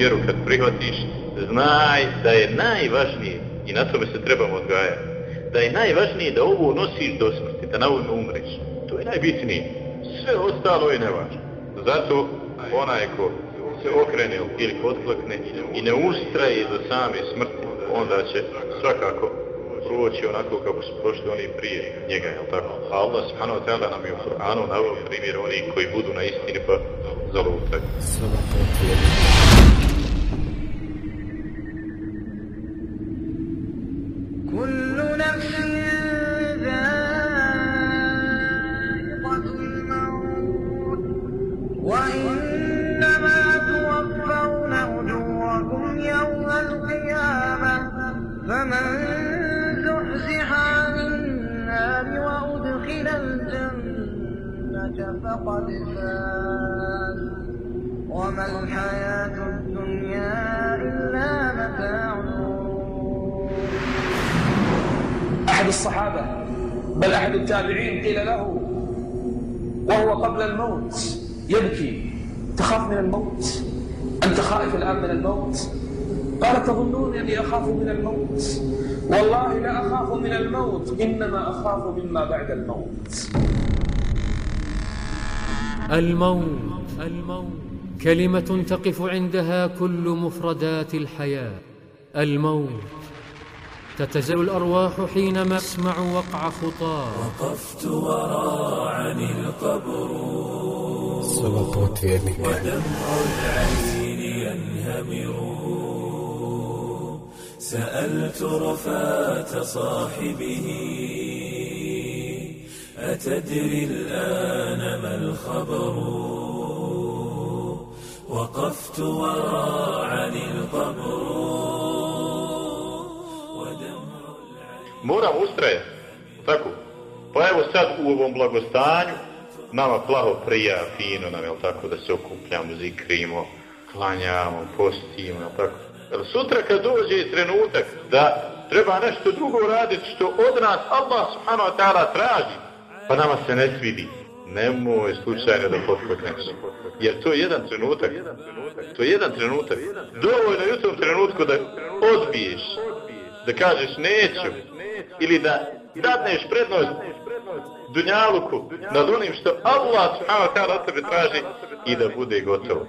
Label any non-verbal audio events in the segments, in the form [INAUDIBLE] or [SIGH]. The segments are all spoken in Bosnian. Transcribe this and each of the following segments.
vjeru kad prihvatiš, znaj da je najvažnije, i na tome se trebamo odgajati, da je najvažnije da ovo nosiš do smrti, da na ovom umreš. To je najbitnije. Sve ostalo je nevažno. Zato onaj ko se okrene ili odklakne i ne ustraje do same smrti, onda će svakako proći onako kako su prošli oni prije njega, jel tako? A Allah subhanahu wa ta'ala nam je u Kur'anu navio primjer oni koji budu na istini pa zalutaju. Salamu. من الموت. أنت خائف الآن من الموت؟ قال تظنون أني أخاف من الموت؟ والله لا أخاف من الموت إنما أخاف مما بعد الموت. الموت. الموت كلمة تقف عندها كل مفردات الحياة. الموت. تتزل الأرواح حينما تسمع وقع خطاه. وقفت وراعني القبر. ودمع العين ينهمر سألت رفاة صاحبه أتدري الآن ما الخبر وقفت وراعني القبر Moram ustrajati. Tako. Pa evo sad u ovom blagostanju nama plaho prija, fino nam, jel tako, da se okupljamo, zikrimo, klanjamo, postimo, jel tako. Jel sutra kad dođe trenutak da treba nešto drugo raditi što od nas Allah subhanahu wa ta'ala traži, pa nama se ne svidi. Nemoj slučajno da potkotneš. Jer to je jedan trenutak. To je jedan trenutak. Dovoljno je u tom trenutku da odbiješ. Da kažeš neću. Ili da dadneš prednost dunjaluku nad onim što Allah subhanahu wa ta'ala tebe traži i da bude gotovo.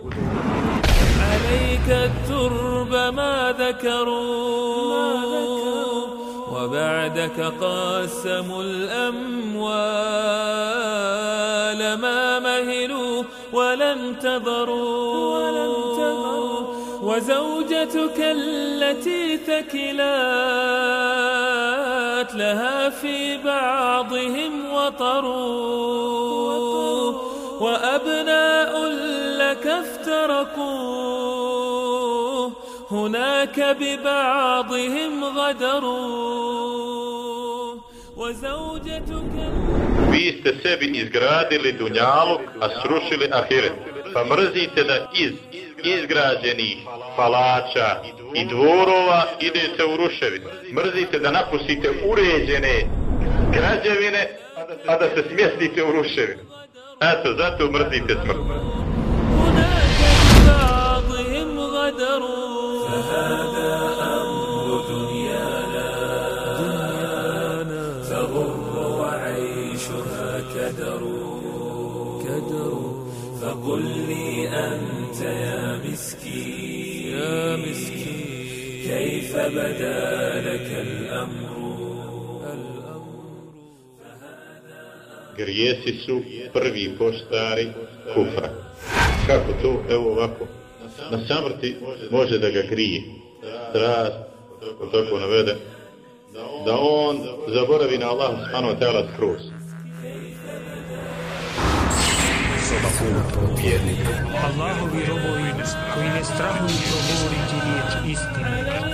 عليك الترب ما ذكروا وبعدك قاسموا الأموال ما مهلوا ولم تضروا وزوجتك التي ثكلات لها في بعضهم وطر وأبناء لك افترقوا. هناك ببعضهم غدروا. وزوجتك Vi ste sebi izgradili dunjaluk, a srušili ahiret. Pa mrzite da iz izgrađenih palača i dvorova idete u ruševinu. Mrzite da napustite uređene građevine, a da se smjestite u ruševinu. Eto, zato mrzite smrt. مسكين كيف بدا لك الأمر Grijesi su prvi poštari kufra. Kako to? Evo ovako. Na samrti može da ga krije. Strast, ko tako navede, da on zaboravi na Allah subhanahu wa ta'ala skroz. Slobot vjednika Allahovi robovi koji ne strahuju progovoriti riječ istine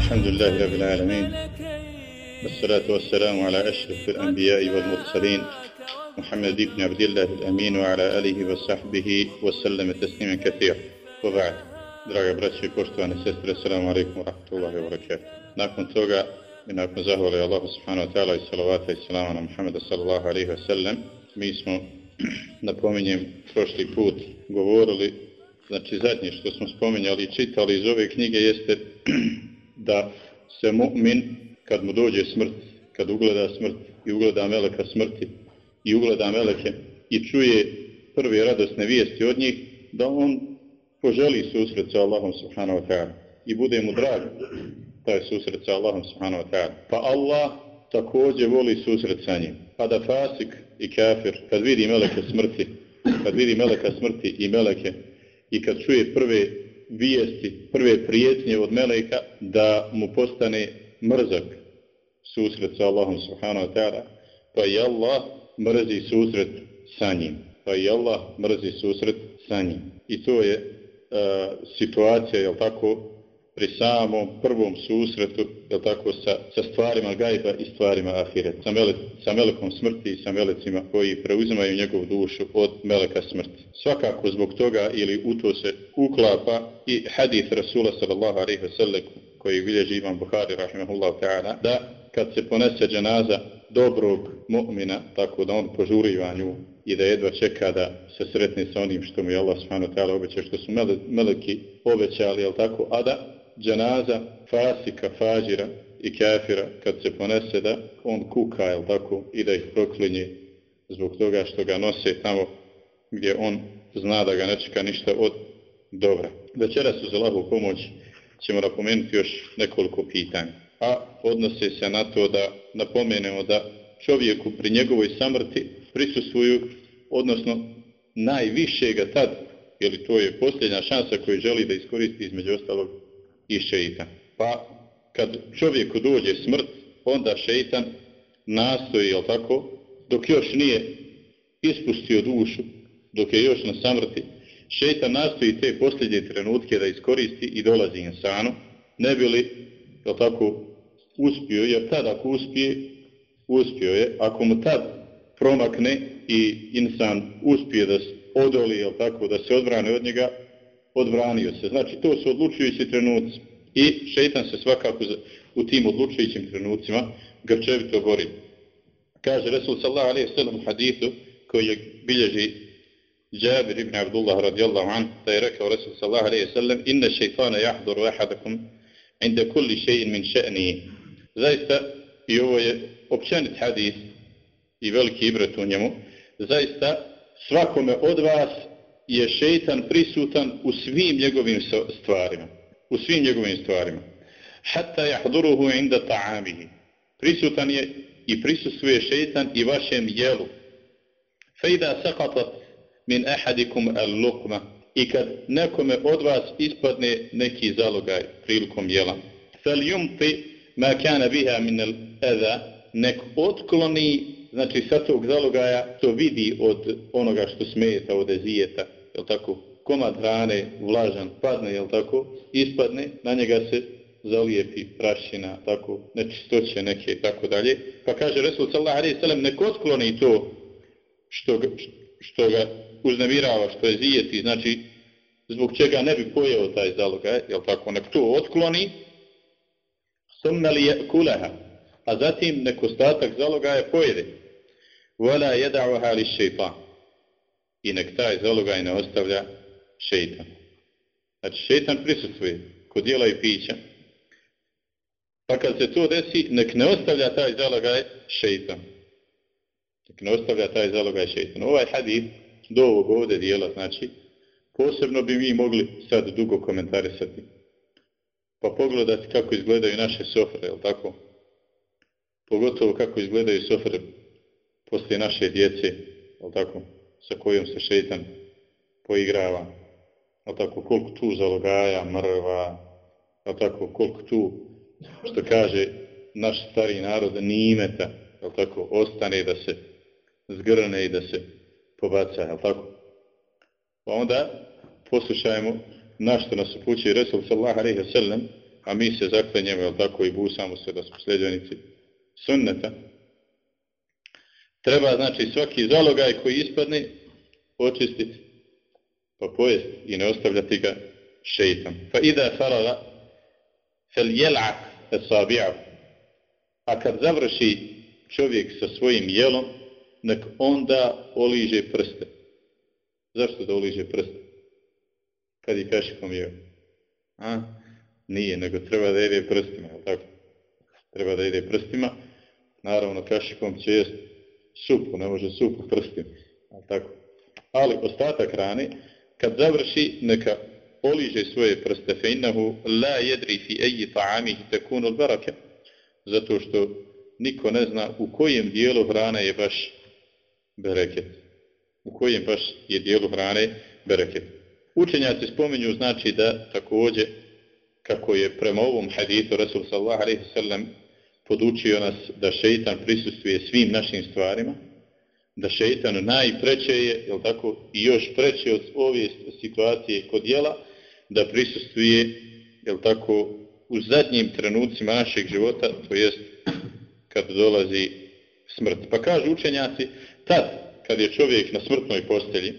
الحمد لله رب العالمين والصلاة والسلام على أشرف الأنبياء والمرسلين محمد بن عبد الله الأمين وعلى آله وصحبه وسلم تسليما كثيرا وبعد Draga braće i poštovane sestre, assalamu alaikum wa rahmatullahi wa barakatuh. Nakon toga i nakon zahvali Allahu subhanahu wa ta'ala i salavata i salama na Muhammeda sallallahu alaihi wa sallam, mi smo napominjem, prošli put govorili, znači zadnje što smo spominjali i čitali iz ove knjige jeste [CLEARS THROAT] da se mu'min, kad mu dođe smrt, kad ugleda smrt i ugleda meleka smrti i ugleda meleke i čuje prve radosne vijesti od njih, da on poželi susret sa Allahom subhanahu wa ta'ala i bude mu drag taj susret sa Allahom subhanahu wa ta'ala. Pa Allah također voli susret sa njim. Pa da fasik i kafir, kad vidi meleke smrti, kad vidi meleka smrti i meleke i kad čuje prve vijesti, prve prijetnje od meleka, da mu postane mrzak susret sa Allahom subhanahu wa ta'ala, pa i Allah mrzi susret sa njim. Pa i Allah mrzi susret sa njim. I to je uh, situacija, je tako, pri samom prvom susretu, je tako, sa, sa stvarima gajba i stvarima ahiret, sa, mele, sa melekom smrti i sa melecima koji preuzimaju njegovu dušu od meleka smrti. Svakako zbog toga ili u to se uklapa i hadith Rasula sallallahu alaihi wa sallam koji bilježi Imam Buhari rahimahullahu ta'ala, da kad se ponese dženaza dobrog mu'mina, tako da on požuriva nju i da jedva čeka da se sretne sa onim što mu je Allah subhanahu ta'ala obećao, što su meleki obećali, jel tako, a da dženaza fasika, fađira i kafira kad se ponese da on kuka, jel tako, i da ih proklinje zbog toga što ga nose tamo gdje on zna da ga ne čeka ništa od dobra. Večeras uz lahu pomoć ćemo napomenuti još nekoliko pitanja. A odnose se na to da napomenemo da čovjeku pri njegovoj samrti prisustuju, odnosno najviše ga tad, jer to je posljednja šansa koju želi da iskoristi između ostalog i šeitan. Pa kad čovjeku dođe smrt, onda šeitan nastoji, jel tako, dok još nije ispustio dušu, dok je još na samrti, šeitan nastoji te posljednje trenutke da iskoristi i dolazi insanu, ne bi li, jel tako, uspio, jer tad ako uspije, uspio je, ako mu tad promakne i insan uspije da odoli, jel tako, da se odbrane od njega, odbranio se. Znači, to su odlučujući trenuci. I šeitan se svakako u tim odlučujućim trenucima grčevito bori. Kaže Resul sallallahu alaihi sallam u hadithu koji je bilježi Jabir ibn Abdullah radijallahu an da je rekao Resul sallallahu alaihi sallam inna šeitana jahduru ahadakum inda kulli šein min še'niji. Zaista, i ovo je općenit hadis i veliki ibret u njemu, zaista svakome od vas je šeitan prisutan u svim njegovim stvarima. U svim njegovim stvarima. Hatta jahduruhu inda ta'amihi. Prisutan je i prisustuje šeitan i vašem jelu. Fejda sakatat min ahadikum al lukma. I kad nekome od vas ispadne neki zalogaj prilikom jela. Fel yumti ma kana biha min al adha. Nek otkloni znači sa tog zalogaja to vidi od onoga što smeta od ezijeta, jel tako, komad hrane, vlažan, padne, jel tako, ispadne, na njega se zalijepi prašina, tako, nečistoće neke, tako dalje. Pa kaže Resul sallallahu alaihi sallam, nek otkloni to što ga, što ga uznemirava, što je zijeti, znači, zbog čega ne bi pojeo taj zalogaj, e, jel tako, nek to otkloni, summa li je kuleha, a zatim nek ostatak zalogaja pojede. Vala jeda'uha li šeitan. I nek taj zalogaj ne ostavlja šeitan. Znači šeitan prisutuje kod dijela i pića. Pa kad se to desi, nek ne ostavlja taj zalogaj šeitan. Nek ne ostavlja taj zalogaj šeitan. Ovaj hadith do ovog ovde dijela, znači, posebno bi mi mogli sad dugo komentarisati. Pa pogledati kako izgledaju naše sofre, je tako? Pogotovo kako izgledaju sofre poslije naše djece, je tako, sa kojom se šeitan poigrava, je tako, koliko tu zalogaja, mrva, je tako, koliko tu, što kaže naš stari narod, nimeta, je tako, ostane da se zgrne i da se pobaca, je tako. Pa onda poslušajmo na što nas upući Resul sallaha alaihi sallam, a mi se zaklenjemo, je tako, i busamo se da smo sljeđenici sunneta, Treba, znači, svaki zalogaj koji ispadne, očistiti, pa pojesti i ne ostavljati ga šeitan. Pa ida faraga, fel jel'ak esabi'av. A kad završi čovjek sa svojim jelom, nek onda oliže prste. Zašto da oliže prste? Kad je kašikom jeo? A? Nije, nego treba da ide prstima, je tako? Treba da ide prstima. Naravno, kašikom će jesti supu, ne može supu prstim. Ali, tako? Ali ostatak hrane, kad završi, neka poliže svoje prste, fe innahu la jedri fi eji ta'amih tekunu barake, zato što niko ne zna u kojem dijelu hrane je baš bereket. U kojem baš je dijelu hrane bereket. Učenjaci spominju znači da također kako je prema ovom hadithu Rasul sallallahu alaihi sallam podučio nas da šeitan prisustuje svim našim stvarima, da šeitan najpreće je, jel tako, i još preće od ove situacije kod jela, da prisustuje, jel tako, u zadnjim trenucima našeg života, to jest kad dolazi smrt. Pa kažu učenjaci, tad, kad je čovjek na smrtnoj postelji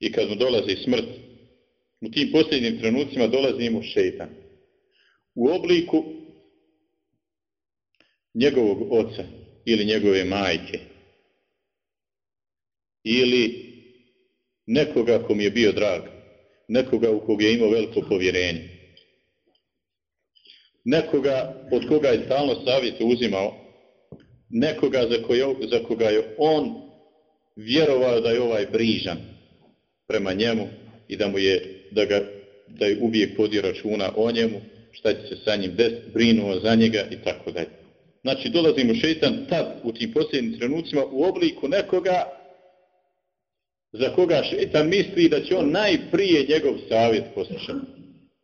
i kad mu dolazi smrt, u tim posljednjim trenucima dolazi mu šeitan. U obliku njegovog oca ili njegove majke. Ili nekoga kom je bio drag, nekoga u kog je imao veliko povjerenje. Nekoga od koga je stalno savjet uzimao, nekoga za, koje, za koga je on vjerovao da je ovaj brižan prema njemu i da mu je, da ga, da je uvijek podio računa o njemu, šta će se sa njim desiti, brinuo za njega i tako dalje. Znači, dolazi mu šeitan tad, u tim posljednim trenucima, u obliku nekoga za koga šeitan misli da će on najprije njegov savjet poslušati.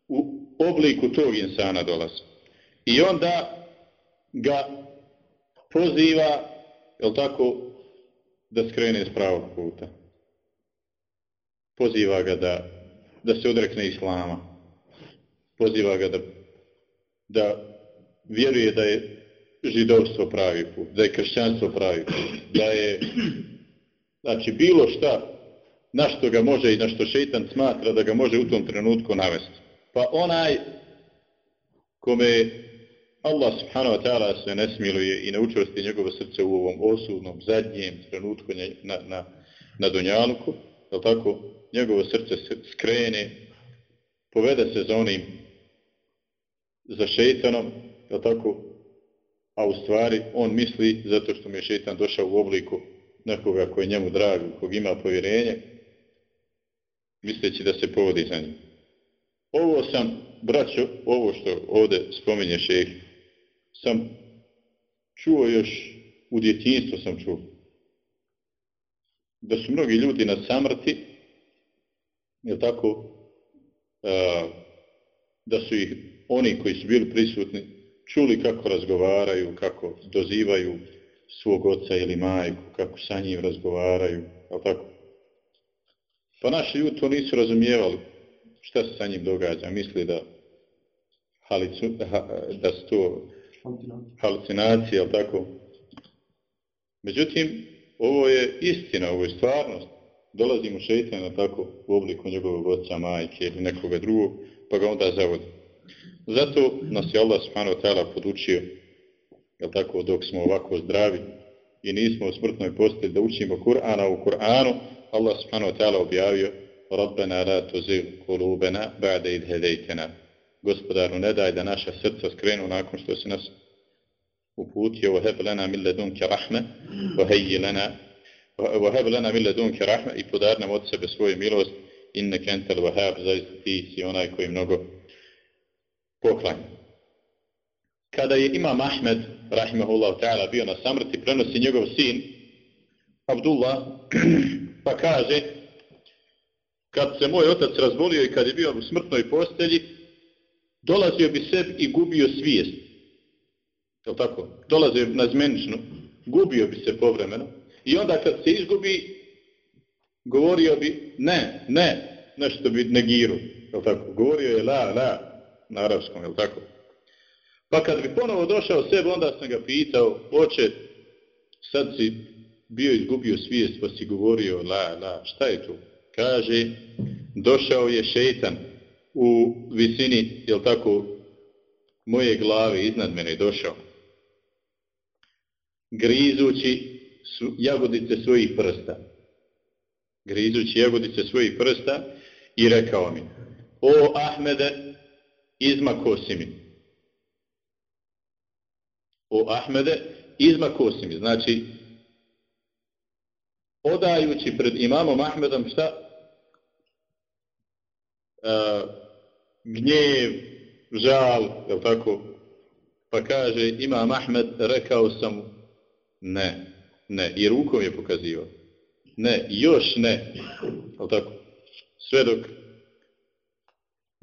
U obliku tog insana dolazi. I onda ga poziva, je tako, da skrene s pravog puta. Poziva ga da, da se odrekne islama. Poziva ga da, da vjeruje da je židovstvo pravi put, da je kršćanstvo pravi put, da je, znači, bilo šta na što ga može i na što šeitan smatra da ga može u tom trenutku navesti. Pa onaj kome Allah subhanahu wa ta'ala se ne smiluje i ne učvrsti njegovo srce u ovom osudnom, zadnjem trenutku na, na, na Dunjaluku, je tako, njegovo srce se skrene, povede se za onim, za šeitanom, je tako, a u stvari on misli, zato što mu je šeitan došao u obliku nekoga koji je njemu drag, kog ima povjerenje, misleći da se povodi za njim. Ovo sam, braćo, ovo što ovde spominje šeh, sam čuo još, u djetinjstvu sam čuo, da su mnogi ljudi na samrti, je tako, a, da su ih oni koji su bili prisutni čuli kako razgovaraju, kako dozivaju svog oca ili majku, kako sa njim razgovaraju, ali tako? Pa naši ljudi to nisu razumijevali šta se sa njim događa, misli da halicu, ha, da su to halucinacije, ali tako. Međutim, ovo je istina, ovo je stvarnost. Dolazi mu šeitan tako u obliku njegovog oca, majke ili nekoga drugog, pa ga onda zavodi. Zato nas je Allah subhanahu wa ta'ala podučio, jel tako, dok smo ovako zdravi i nismo u smrtnoj postelji da učimo Kur'ana u Kur'anu, Allah subhanahu wa ta'ala objavio Rabbena la tuzil kulubena ba'de id hedejtena gospodaru, ne daj da naša srca skrenu nakon što se nas uputio wa heb lana min ladunke rahme wa hejji lana wa heb lana ladunke rahme i podar nam od sebe svoju milost. Innaka antal wahab zaista ti si onaj koji mnogo poklanja. Kada je Imam Ahmed, rahimahullahu ta'ala, bio na samrti, prenosi njegov sin, Abdullah, [CLEARS THROAT] pa kaže, kad se moj otac razbolio i kad je bio u smrtnoj postelji, dolazio bi sebi i gubio svijest. Je tako? Dolazio na zmenično, gubio bi se povremeno. I onda kad se izgubi, govorio bi ne, ne, nešto bi negiru. Je tako? Govorio je la, la, na arapskom, je tako? Pa kad bi ponovo došao sebe, onda sam ga pitao, oče, sad si bio izgubio svijest, pa si govorio la, la, šta je to? Kaže, došao je šeitan, u visini, je tako, moje glave iznad mene došao. Grizući su, jagodice svojih prsta. Grizući jagodice svojih prsta i rekao mi, o Ahmede, izmako si mi. O Ahmede, izmako si mi. Znači, odajući pred imamom Ahmedom šta? E, gnjev, žal, je tako? Pa kaže, imam Ahmed, rekao sam ne, ne, i rukom je pokazivao. Ne, još ne, je tako? Sve dok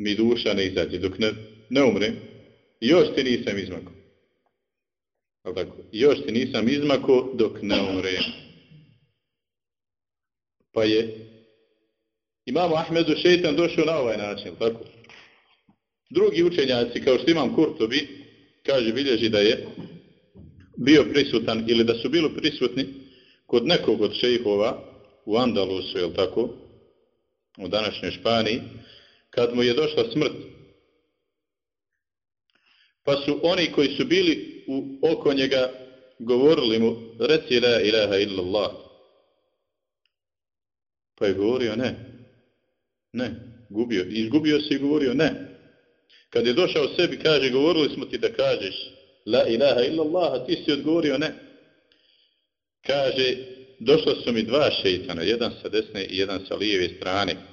mi duša ne izađe, dok ne, ne umre, još ti nisam izmako. Ali tako? Još ti nisam izmako dok ne umre. Pa je imamo Ahmedu šeitan došao na ovaj način, tako? Drugi učenjaci, kao što imam Kurtobi, kaže, bilježi da je bio prisutan ili da su bili prisutni kod nekog od šejhova u Andalusu, je tako, u današnjoj Španiji, kad mu je došla smrt. Pa su oni koji su bili u oko njega govorili mu, reci la ilaha illallah. Pa je govorio ne. Ne. Gubio. Izgubio se i govorio ne. Kad je došao sebi, kaže, govorili smo ti da kažeš la ilaha illallah, a ti si odgovorio ne. Kaže, došla su mi dva šeitana, jedan sa desne i jedan sa lijeve strane.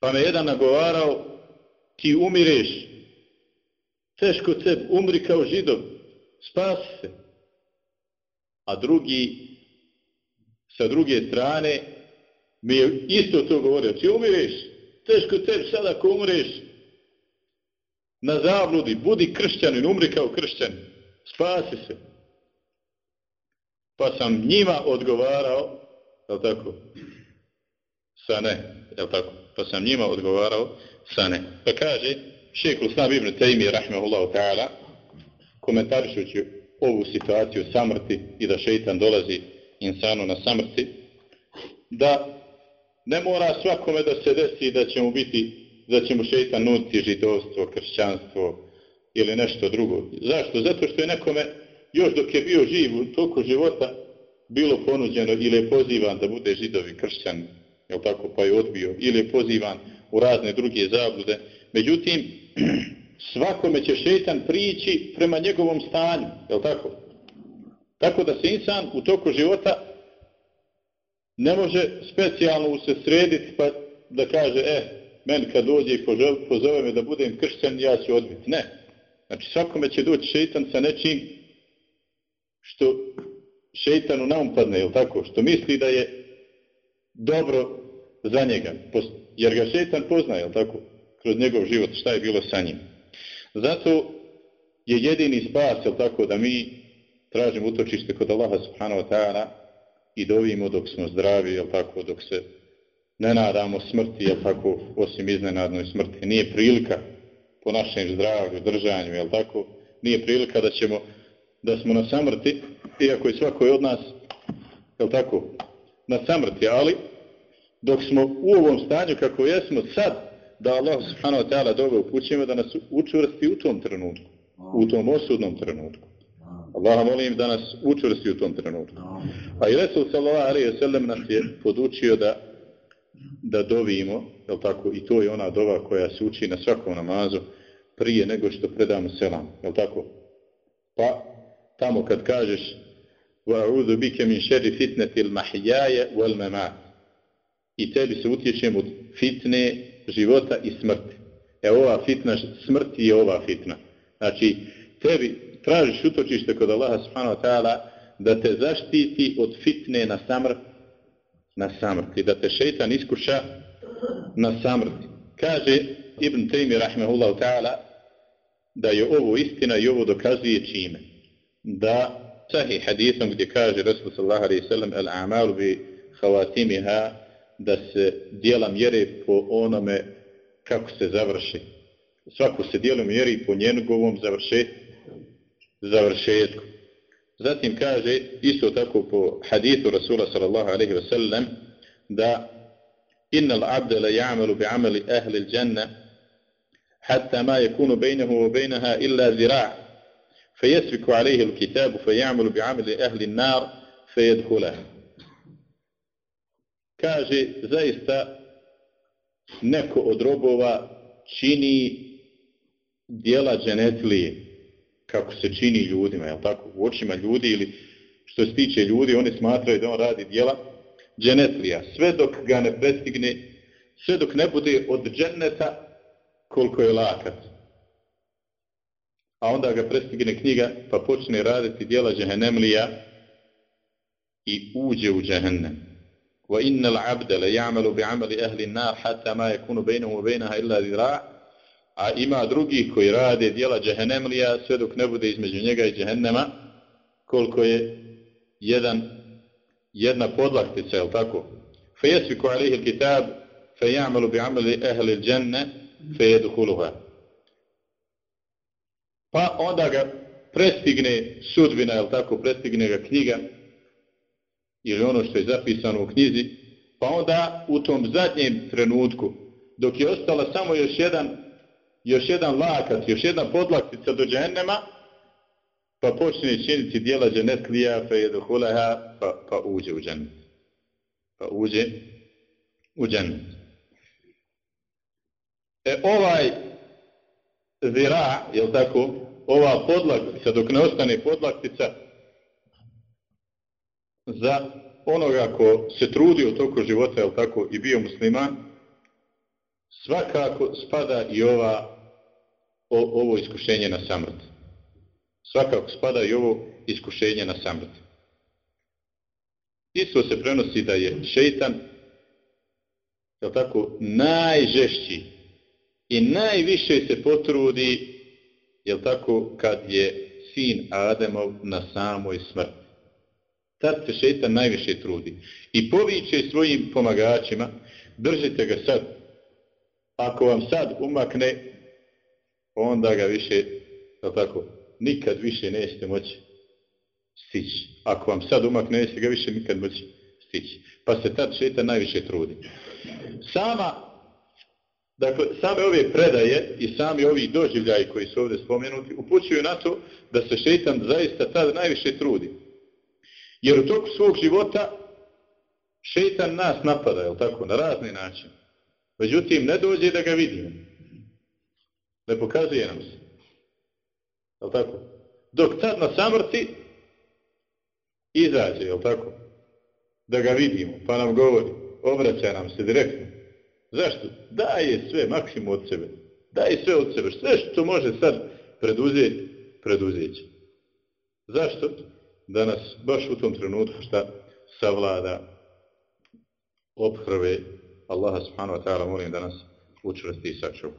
Pa me jedan nagovarao, ti umireš, teško te umri kao židov, spasi se. A drugi, sa druge strane, mi je isto to govorio, ti umireš, teško cep, sada ako umreš, na zabludi, budi kršćanin, umri kao kršćanin, spasi se. Pa sam njima odgovarao, je tako, sa ne, je tako, pa sam njima odgovarao sa ne. Pa kaže, šeku Lusnab ibn Taymi, rahmehullahu ta'ala, komentarišući ovu situaciju samrti i da šeitan dolazi insanu na samrti, da ne mora svakome da se desi da će mu biti da će mu šeitan nuditi židovstvo, kršćanstvo ili nešto drugo. Zašto? Zato što je nekome, još dok je bio živ u toku života, bilo ponuđeno ili je pozivan da bude židovi kršćan, jel tako, pa je odbio, ili je pozivan u razne druge zablude. Međutim, [CLEARS THROAT] svakome će šetan prići prema njegovom stanju, jel tako? Tako da se insan u toku života ne može specijalno se srediti pa da kaže, eh, men kad dođe i pozove me da budem kršćan, ja ću odbiti. Ne. Znači svakome će doći šeitan sa nečim što šeitanu naumpadne, jel tako? Što misli da je dobro za njega. Jer ga šetan poznaje, jel tako? Kroz njegov život, šta je bilo sa njim. Zato je jedini spas, jel tako, da mi tražimo utočište kod Allaha subhanahu wa ta'ala i dovimo dok smo zdravi, jel tako, dok se ne nadamo smrti, jel tako, osim iznenadnoj smrti. Nije prilika po našem zdravlju, držanju, jel tako, nije prilika da ćemo, da smo na samrti, iako je svako od nas, jel tako, na samrti, ali dok smo u ovom stanju kako jesmo sad, da Allah subhanahu wa ta'ala dobro upućujemo da nas učvrsti u tom trenutku, u tom osudnom trenutku. Allah molim da nas učvrsti u tom trenutku. A i Resul sallallahu alaihi wa sallam nas je podučio da da dovimo, je tako, i to je ona dova koja se uči na svakom namazu prije nego što predamo selam, je tako? Pa, tamo kad kažeš وَعُوذُ بِكَ مِنْ شَرِ فِتْنَةِ الْمَحْيَايَ وَالْمَمَاتِ I tebi se utječem od fitne života i smrti. E ova fitna smrti je ova fitna. Znači, tebi tražiš utočište kod Allaha subhanahu wa ta'ala da te zaštiti od fitne na samrt na samrti, da te šeitan iskuša na samrti. Kaže Ibn Taymi rahmehullahu ta'ala da je ovo istina i ovo dokazuje čime. Da sahi hadisom gdje kaže Rasul sallallahu alaihi sallam al amalu bi khawatimiha da se dijela mjere po onome kako se završi. Svako se dijelo mjeri po njegovom završe, završetku. Zatim kaže, isto tako po hadithu Rasula sallallahu alaihi wa sallam, da inna l'abde la ja'malu bi amali ahli l'janna hatta ma yakunu bejnehu wa bejneha illa zira' فيسبك عليه الكتاب فيعمل بعمل أهل النار fejed Kaže, zaista neko od robova čini dijela dženetlije kako se čini ljudima, je tako? U očima ljudi ili što se tiče ljudi, oni smatraju da on radi dijela dženetlija. Sve dok ga ne prestigne, sve dok ne bude od dženeta koliko je lakat. A onda ga prestigne knjiga pa počne raditi dijela džehennemlija i uđe u džehennem. Wa innal abda la ya'malu bi'amali ahli an-nar hatta ma yakunu bainahu wa bainaha illa dhira' a ima drugih koji rade dijela džehennemlija sve dok ne bude između njega i džehennema koliko je jedan jedna podlaktica, je li tako? Fejesviku alihi kitab fejamalu bi amali ehli dženne fejeduhuluha. Pa onda ga prestigne sudbina, je tako? Prestigne ga knjiga ili ono što je zapisano u knjizi, pa onda u tom zadnjem trenutku, dok je ostala samo još jedan, još jedan lakat, još jedna podlaktica do džennema, pa počne činiti dijela dženetlija, pa je dohulaha, pa, pa uđe u džennet. Pa uđe u džennet. E ovaj zira, je tako, ova podlaktica, dok ne ostane podlaktica, za onoga ko se trudi u toku života, je tako, i bio musliman, svakako spada i ova, o, ovo iskušenje na samrt. Svakako spada i ovo iskušenje na samrt. Isto se prenosi da je šeitan, je tako, najžešći i najviše se potrudi, je tako, kad je sin Ademov na samoj smrti tad se šetan najviše trudi. I poviće svojim pomagačima, držite ga sad. Ako vam sad umakne, onda ga više, tako, nikad više nećete moći stići. Ako vam sad umakne, nećete ga više nikad moći stići. Pa se tad šetan najviše trudi. Sama, dakle, same ove predaje i sami ovi doživljaji koji su ovdje spomenuti, upućuju na to da se šeitan zaista tad najviše trudi. Jer u toku svog života šeitan nas napada, je tako, na razni način. Međutim, ne dođe da ga vidimo. Ne pokazuje nam se. Je tako? Dok tad na samrti izađe, je tako? Da ga vidimo, pa nam govori, obraća nam se direktno. Zašto? Daje sve, maksimum od sebe. Daje sve od sebe. Sve što može sad preduzeti, preduzeći. Zašto? da nas baš u tom trenutku šta savlada obhrve Allaha subhanahu wa ta'ala molim da nas učvrsti i sačuva.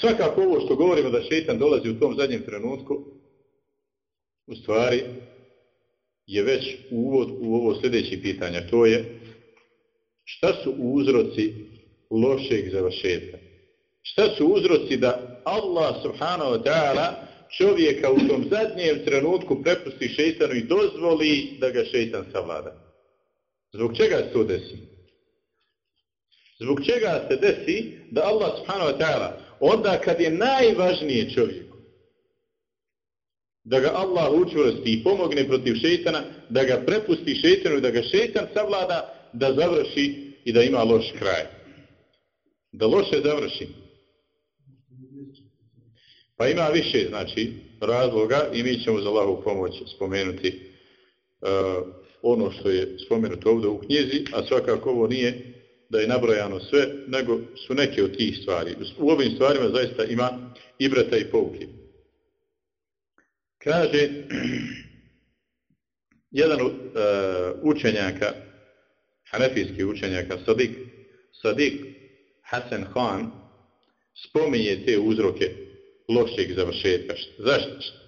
Svakako ovo što govorimo da šeitan dolazi u tom zadnjem trenutku u stvari je već uvod u ovo sljedeće pitanje. To je šta su uzroci lošeg završetka? Šta su uzroci da Allah subhanahu wa ta'ala čovjeka u tom zadnjem trenutku prepusti šeitanu i dozvoli da ga šeitan savlada. Zbog čega se to desi? Zbog čega se desi da Allah subhanahu wa ta'ala onda kad je najvažnije čovjeku da ga Allah učvrsti i pomogne protiv šeitana, da ga prepusti šeitanu i da ga šeitan savlada da završi i da ima loš kraj. Da loše završi. Pa ima više, znači, razloga i mi ćemo za lahu pomoć spomenuti uh, ono što je spomenuto ovdje u knjizi, a svakako ovo nije da je nabrojano sve, nego su neke od tih stvari. U ovim stvarima zaista ima i brata i pouke. Kaže, [CLEARS THROAT] jedan uh, učenjaka, hanefijski učenjaka, Sadik, Sadik Hasan Khan, spominje te uzroke lošeg završetka. Zašto?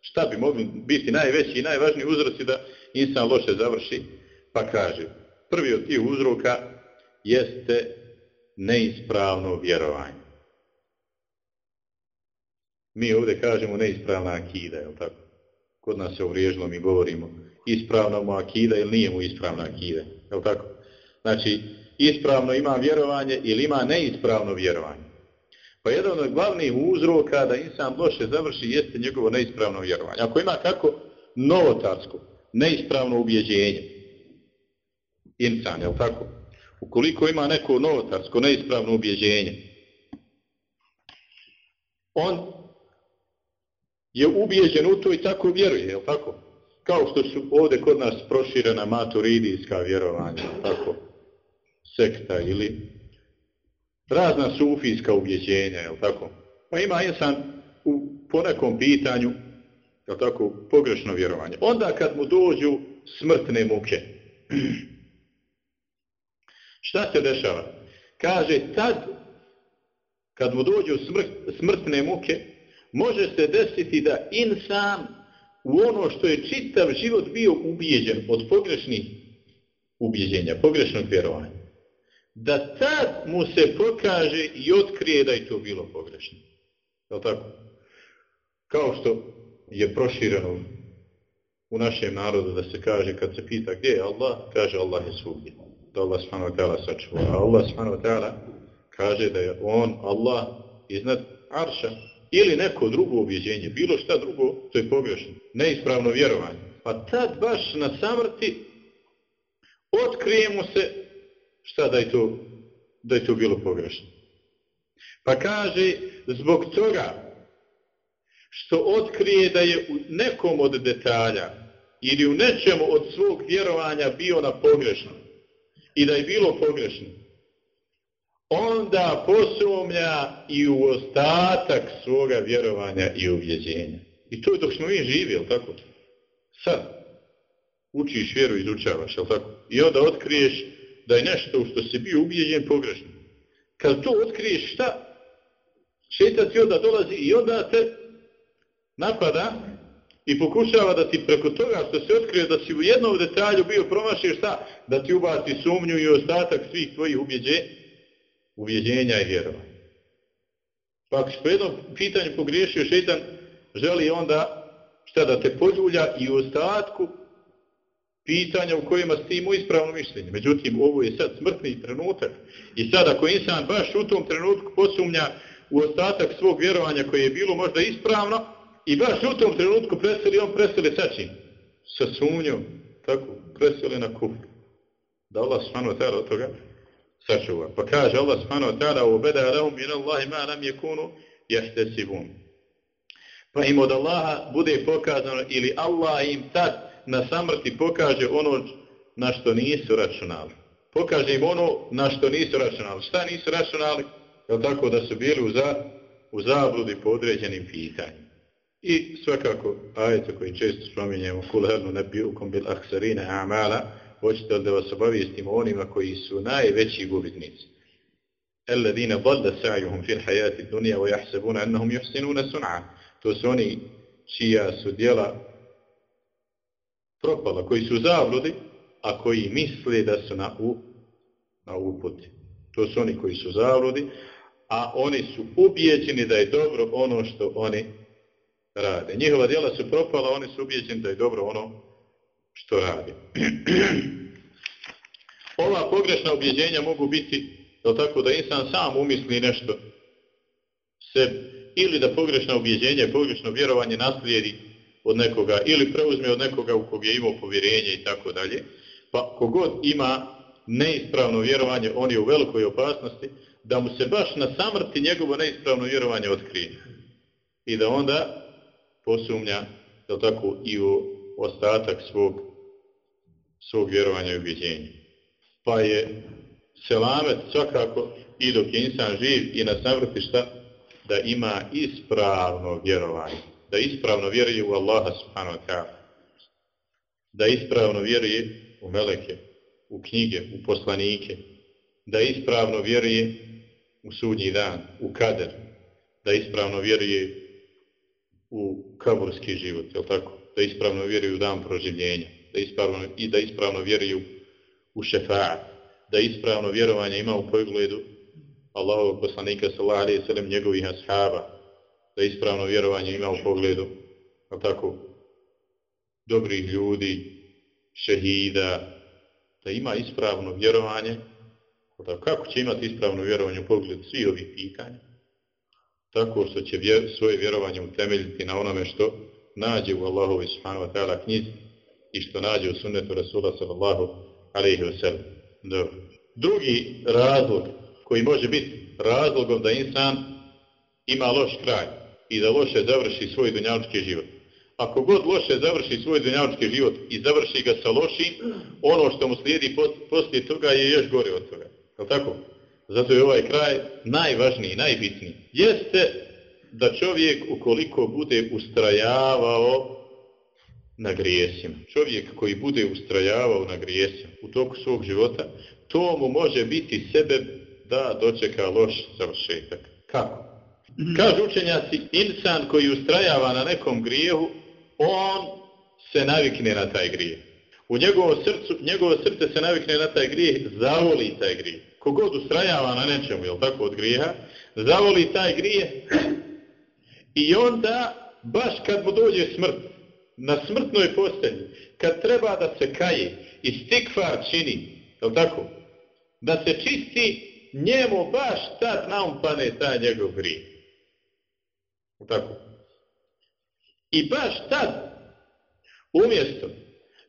Šta bi mogli biti najveći i najvažniji uzroci da insan loše završi? Pa kaže, prvi od tih uzroka jeste neispravno vjerovanje. Mi ovdje kažemo neispravna akida, je tako? Kod nas se uvriježilo, mi govorimo ispravna mu akida ili nije mu ispravna akida, je tako? Znači, ispravno ima vjerovanje ili ima neispravno vjerovanje. Pa jedan od glavnih uzroka da insan loše završi jeste njegovo neispravno vjerovanje. Ako ima kako novotarsko, neispravno ubjeđenje. Insan, je li tako? Ukoliko ima neko novotarsko, neispravno ubjeđenje, on je ubijeđen u to i tako vjeruje, je li tako? Kao što su ovdje kod nas proširena maturidijska vjerovanja, tako? Sekta ili razna sufijska ubjeđenja, je tako? Pa ima insan u ponekom pitanju, je tako, pogrešno vjerovanje. Onda kad mu dođu smrtne muke, [CLEARS THROAT] šta se dešava? Kaže, tad, kad mu dođu smrt, smrtne muke, može se desiti da insan u ono što je čitav život bio ubijeđen od pogrešnih ubjeđenja, pogrešnog vjerovanja, da tad mu se pokaže i otkrije da je to bilo pogrešno. Je tako? Kao što je prošireno u našem narodu da se kaže kad se pita gdje je Allah, kaže Allah je svugdje. Da Allah subhanahu wa ta'ala sačuva. A Allah subhanahu wa ta'ala kaže da je on, Allah, iznad arša ili neko drugo objeđenje, bilo šta drugo, to je pogrešno. Neispravno vjerovanje. Pa tad baš na samrti otkrijemo se šta da je to, da je to bilo pogrešno. Pa kaže, zbog toga što otkrije da je u nekom od detalja ili u nečemu od svog vjerovanja bio na pogrešno i da je bilo pogrešno, onda posumlja i u ostatak svoga vjerovanja i uvjeđenja. I to je dok smo mi živi, jel tako? Sad, učiš vjeru, izučavaš, jel tako? I onda otkriješ da je nešto u što si bio ubijeđen pogrešno. Kad to otkriješ, šta? Šetat ti onda dolazi i onda te napada i pokušava da ti preko toga što se otkrije da si u jednom detalju bio promašio šta? Da ti ubaci sumnju i ostatak svih tvojih ubjeđe, ubjeđenja i vjerova. Pa ako si po jednom pitanju pogriješio šetan, želi onda šta da te poljulja i u ostatku pitanja u kojima si ispravno mišljenje. Međutim, ovo je sad smrtni trenutak. I sad ako insan baš u tom trenutku posumnja u ostatak svog vjerovanja koje je bilo možda ispravno, i baš u tom trenutku preseli, on preseli sa čim? Sa sumnjom, tako, preseli na kufru. Da Allah subhanahu wa ta'ala od toga sačuva. Pa kaže Allah subhanahu wa ta'ala u beda lahum min Allahi ma nam jekunu jahtesibun. Pa im od Allaha bude pokazano ili Allah im tad na samrti pokaže ono na što nisu računali. Pokaže im ono na što nisu računali. Šta nisu računali? Je tako da su bili u, za, u zabludi po određenim pitanjima. I svakako, ajete koji često spominjemo, kul hernu nebiukom bil aksarine amala, hoćete da vas obavijestimo onima koji su najveći gubitnici. Alladine dalla sa'juhum fil hayati dunya wa yahsabuna annahum yuhsinuna sun'a. To su oni čija su djela propala, koji su zabludi, a koji misle da su na, u, na uputi. To su oni koji su zabludi, a oni su ubijeđeni da je dobro ono što oni rade. Njihova djela su propala, oni su ubijeđeni da je dobro ono što rade. [CLEARS THROAT] Ova pogrešna ubjeđenja mogu biti je tako da insan sam umisli nešto se ili da pogrešna ubjeđenja i pogrešno vjerovanje naslijedi od nekoga ili preuzme od nekoga u kog je imao povjerenje i tako dalje. Pa kogod ima neispravno vjerovanje, on je u velikoj opasnosti da mu se baš na samrti njegovo neispravno vjerovanje otkrije. I da onda posumnja je tako i u ostatak svog svog vjerovanja i ubjeđenja. Pa je selamet svakako i dok je insan živ i na samrti šta? Da ima ispravno vjerovanje. Da ispravno vjeruje u Allaha subhanahu wa ta'ala. Da ispravno vjeruje u meleke, u knjige, u poslanike. Da ispravno vjeruje u sudnji dan, u kader. Da ispravno vjeruje u kaburski život, je tako? Da ispravno vjeruje u dan proživljenja, da ispravno, i da ispravno vjeruje u šefaat, da ispravno vjerovanje ima u pogledu Allahovog poslanika sallallahu alejhi ve sellem njegovih ashaba, da ispravno vjerovanje ima u pogledu tako? dobrih ljudi, šehida, da ima ispravno vjerovanje, tako, kako će imati ispravno vjerovanje u pogledu svih ovih pitanja? tako što će vjer, svoje vjerovanje utemeljiti na onome što nađe u Allahovi subhanahu wa ta'ala knjizi i što nađe u sunnetu Rasula sallallahu alaihi wa sallam. Dobro. Drugi razlog koji može biti razlogom da insan ima loš kraj i da loše završi svoj dunjalički život. Ako god loše završi svoj dunjalički život i završi ga sa lošim, ono što mu slijedi poslije toga je još gore od toga. Je tako? Zato je ovaj kraj najvažniji, najbitniji. Jeste da čovjek ukoliko bude ustrajavao na grijesima. Čovjek koji bude ustrajavao na grijesima u toku svog života, to mu može biti sebe da dočeka loš završetak. Kako? Kažu učenjaci, insan koji ustrajava na nekom grijehu, on se navikne na taj grijeh. U njegovom srcu, njegovo srce se navikne na taj grijeh, zavoli taj grijeh. Kogod ustrajava na nečemu, jel tako, od grijeha, zavoli taj grijeh i onda, baš kad mu dođe smrt, na smrtnoj postelji, kad treba da se kaje i stikvar čini, jel tako, da se čisti, njemu baš tad naumpane taj njegov grijeh. Tako. I baš tad, umjesto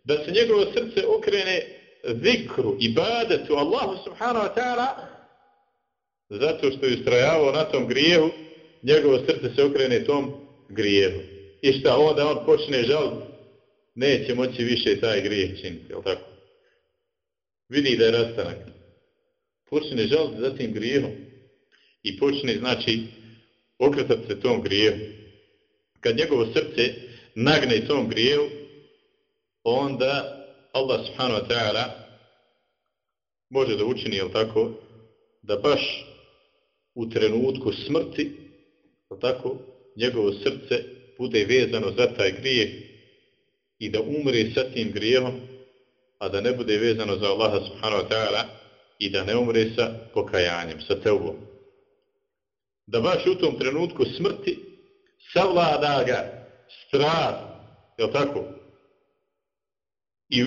da se njegovo srce okrene zikru ibadetu Allahu subhanahu wa ta'ala, zato što je ustrajavao na tom grijehu, njegovo srce se okrene tom grijehu. I šta onda on počne žal, neće moći više taj grijeh činiti, je tako? Vidi da je rastanak. Počne žal za tim grijehom i počne, znači, okretati se tom grijevu. Kad njegovo srce nagne tom grijevu, onda Allah subhanahu wa ta'ala može da učini, jel tako, da baš u trenutku smrti, jel tako, njegovo srce bude vezano za taj grijeh i da umre sa tim grijehom, a da ne bude vezano za Allaha subhanahu wa ta'ala i da ne umre sa pokajanjem, sa teubom da baš u tom trenutku smrti savlada ga strah, je tako? I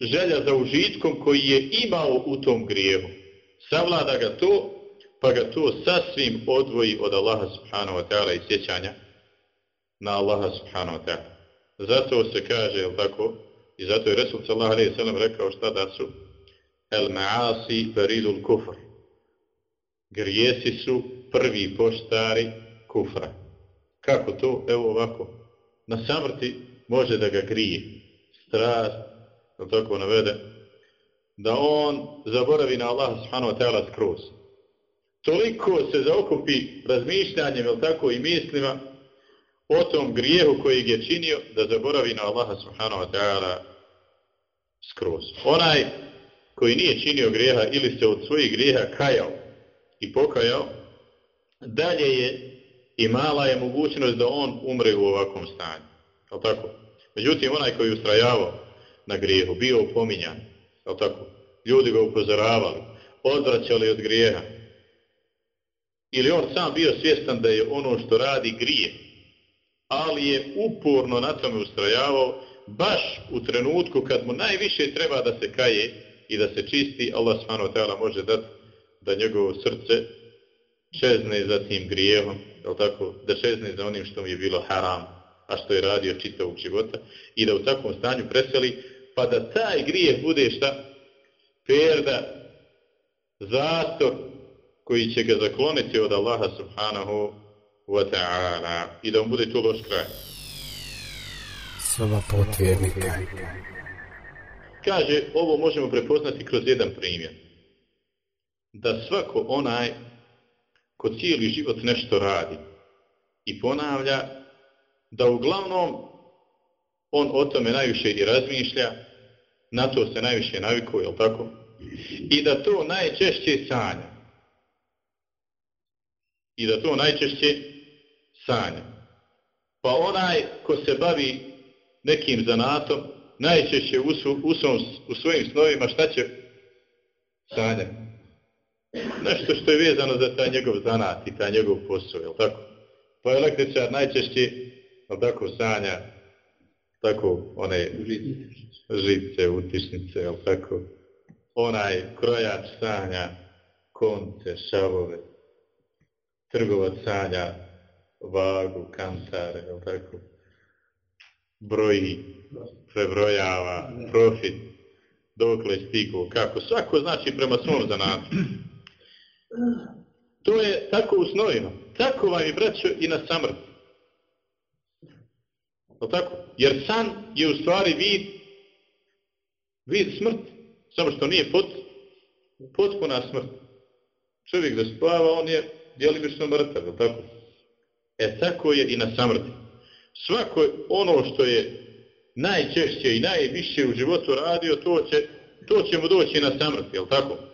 želja za užitkom koji je imao u tom grijevu. Savlada ga to, pa ga to sasvim odvoji od Allaha subhanahu wa ta'ala i sjećanja na Allaha subhanahu wa ta'ala. Zato se kaže, je tako? I zato je Resul sallallahu alaihi sallam rekao šta da su el ma'asi baridul kufr. Grijesi su prvi poštari kufra. Kako to? Evo ovako. Na samrti može da ga grije. Strast, da tako navede, da on zaboravi na Allah subhanahu wa ta'ala skroz. Toliko se zaokupi razmišljanjem, jel tako, i mislima o tom grijehu koji je činio, da zaboravi na Allah subhanahu wa ta'ala skroz. Onaj koji nije činio grijeha ili se od svojih grijeha kajao i pokajao, dalje je i mala je mogućnost da on umre u ovakvom stanju. Je tako? Međutim, onaj koji je ustrajavao na grijehu, bio upominjan, je tako? Ljudi ga upozoravali, odvraćali od grijeha. Ili on sam bio svjestan da je ono što radi grije, ali je uporno na tome ustrajavao, baš u trenutku kad mu najviše treba da se kaje i da se čisti, Allah s.w.t. može dati da njegovo srce čezne za tim grijehom, je tako, da čezne za onim što mu je bilo haram, a što je radio čitavog života, i da u takvom stanju preseli, pa da taj grijeh bude šta? Perda, zastor koji će ga zakloniti od Allaha subhanahu wa ta'ala i da mu bude to loš kraj. Soba potvjernika. Kaže, ovo možemo prepoznati kroz jedan primjer. Da svako onaj ko cijeli život nešto radi i ponavlja da uglavnom on o tome najviše i razmišlja, na to se najviše navikuje, je tako? I da to najčešće sanja. I da to najčešće sanja. Pa onaj ko se bavi nekim zanatom, najčešće u, u, svom, u svojim snovima šta će sanjati? Nešto što je vezano za taj njegov zanat i taj njegov posao, je tako? Pa električar najčešće, je tako, sanja, tako, one žice, utišnice, je tako? Onaj krojač sanja, konce, šavove, trgovac sanja, vagu, kantare, je tako? broji, prebrojava, profit, dokle stigu, kako, svako znači prema svom zanatu. To je tako u snovima. Tako vam je, braćo, i na samrti. O tako? Jer san je u stvari vid, vid smrti. Samo što nije pot, potpuna smrt. Čovjek da spava, on je djelimično mrtav, o tako? E tako je i na samrti. Svako ono što je najčešće i najviše u životu radio, to će, to će mu doći na samrti, je tako?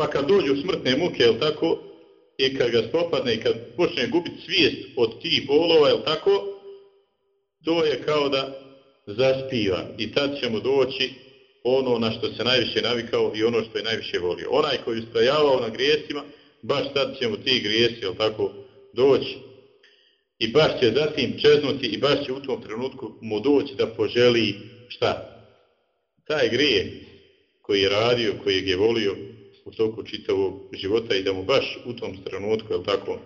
Pa kad dođu smrtne muke, jel tako? I kad ga spopadne i kad počne gubiti svijest od tih bolova, jel tako? To je kao da zaspiva i tad ćemo doći ono na što se najviše navikao i ono što je najviše volio. Onaj koji je na grijesima, baš tad će mu ti grijesi, jel tako, doći. I baš će zatim čeznuti i baš će u tom trenutku mu doći da poželi šta? Taj grije koji je radio, koji je volio u toku čitavog života i da mu baš u tom trenutku, jel tako,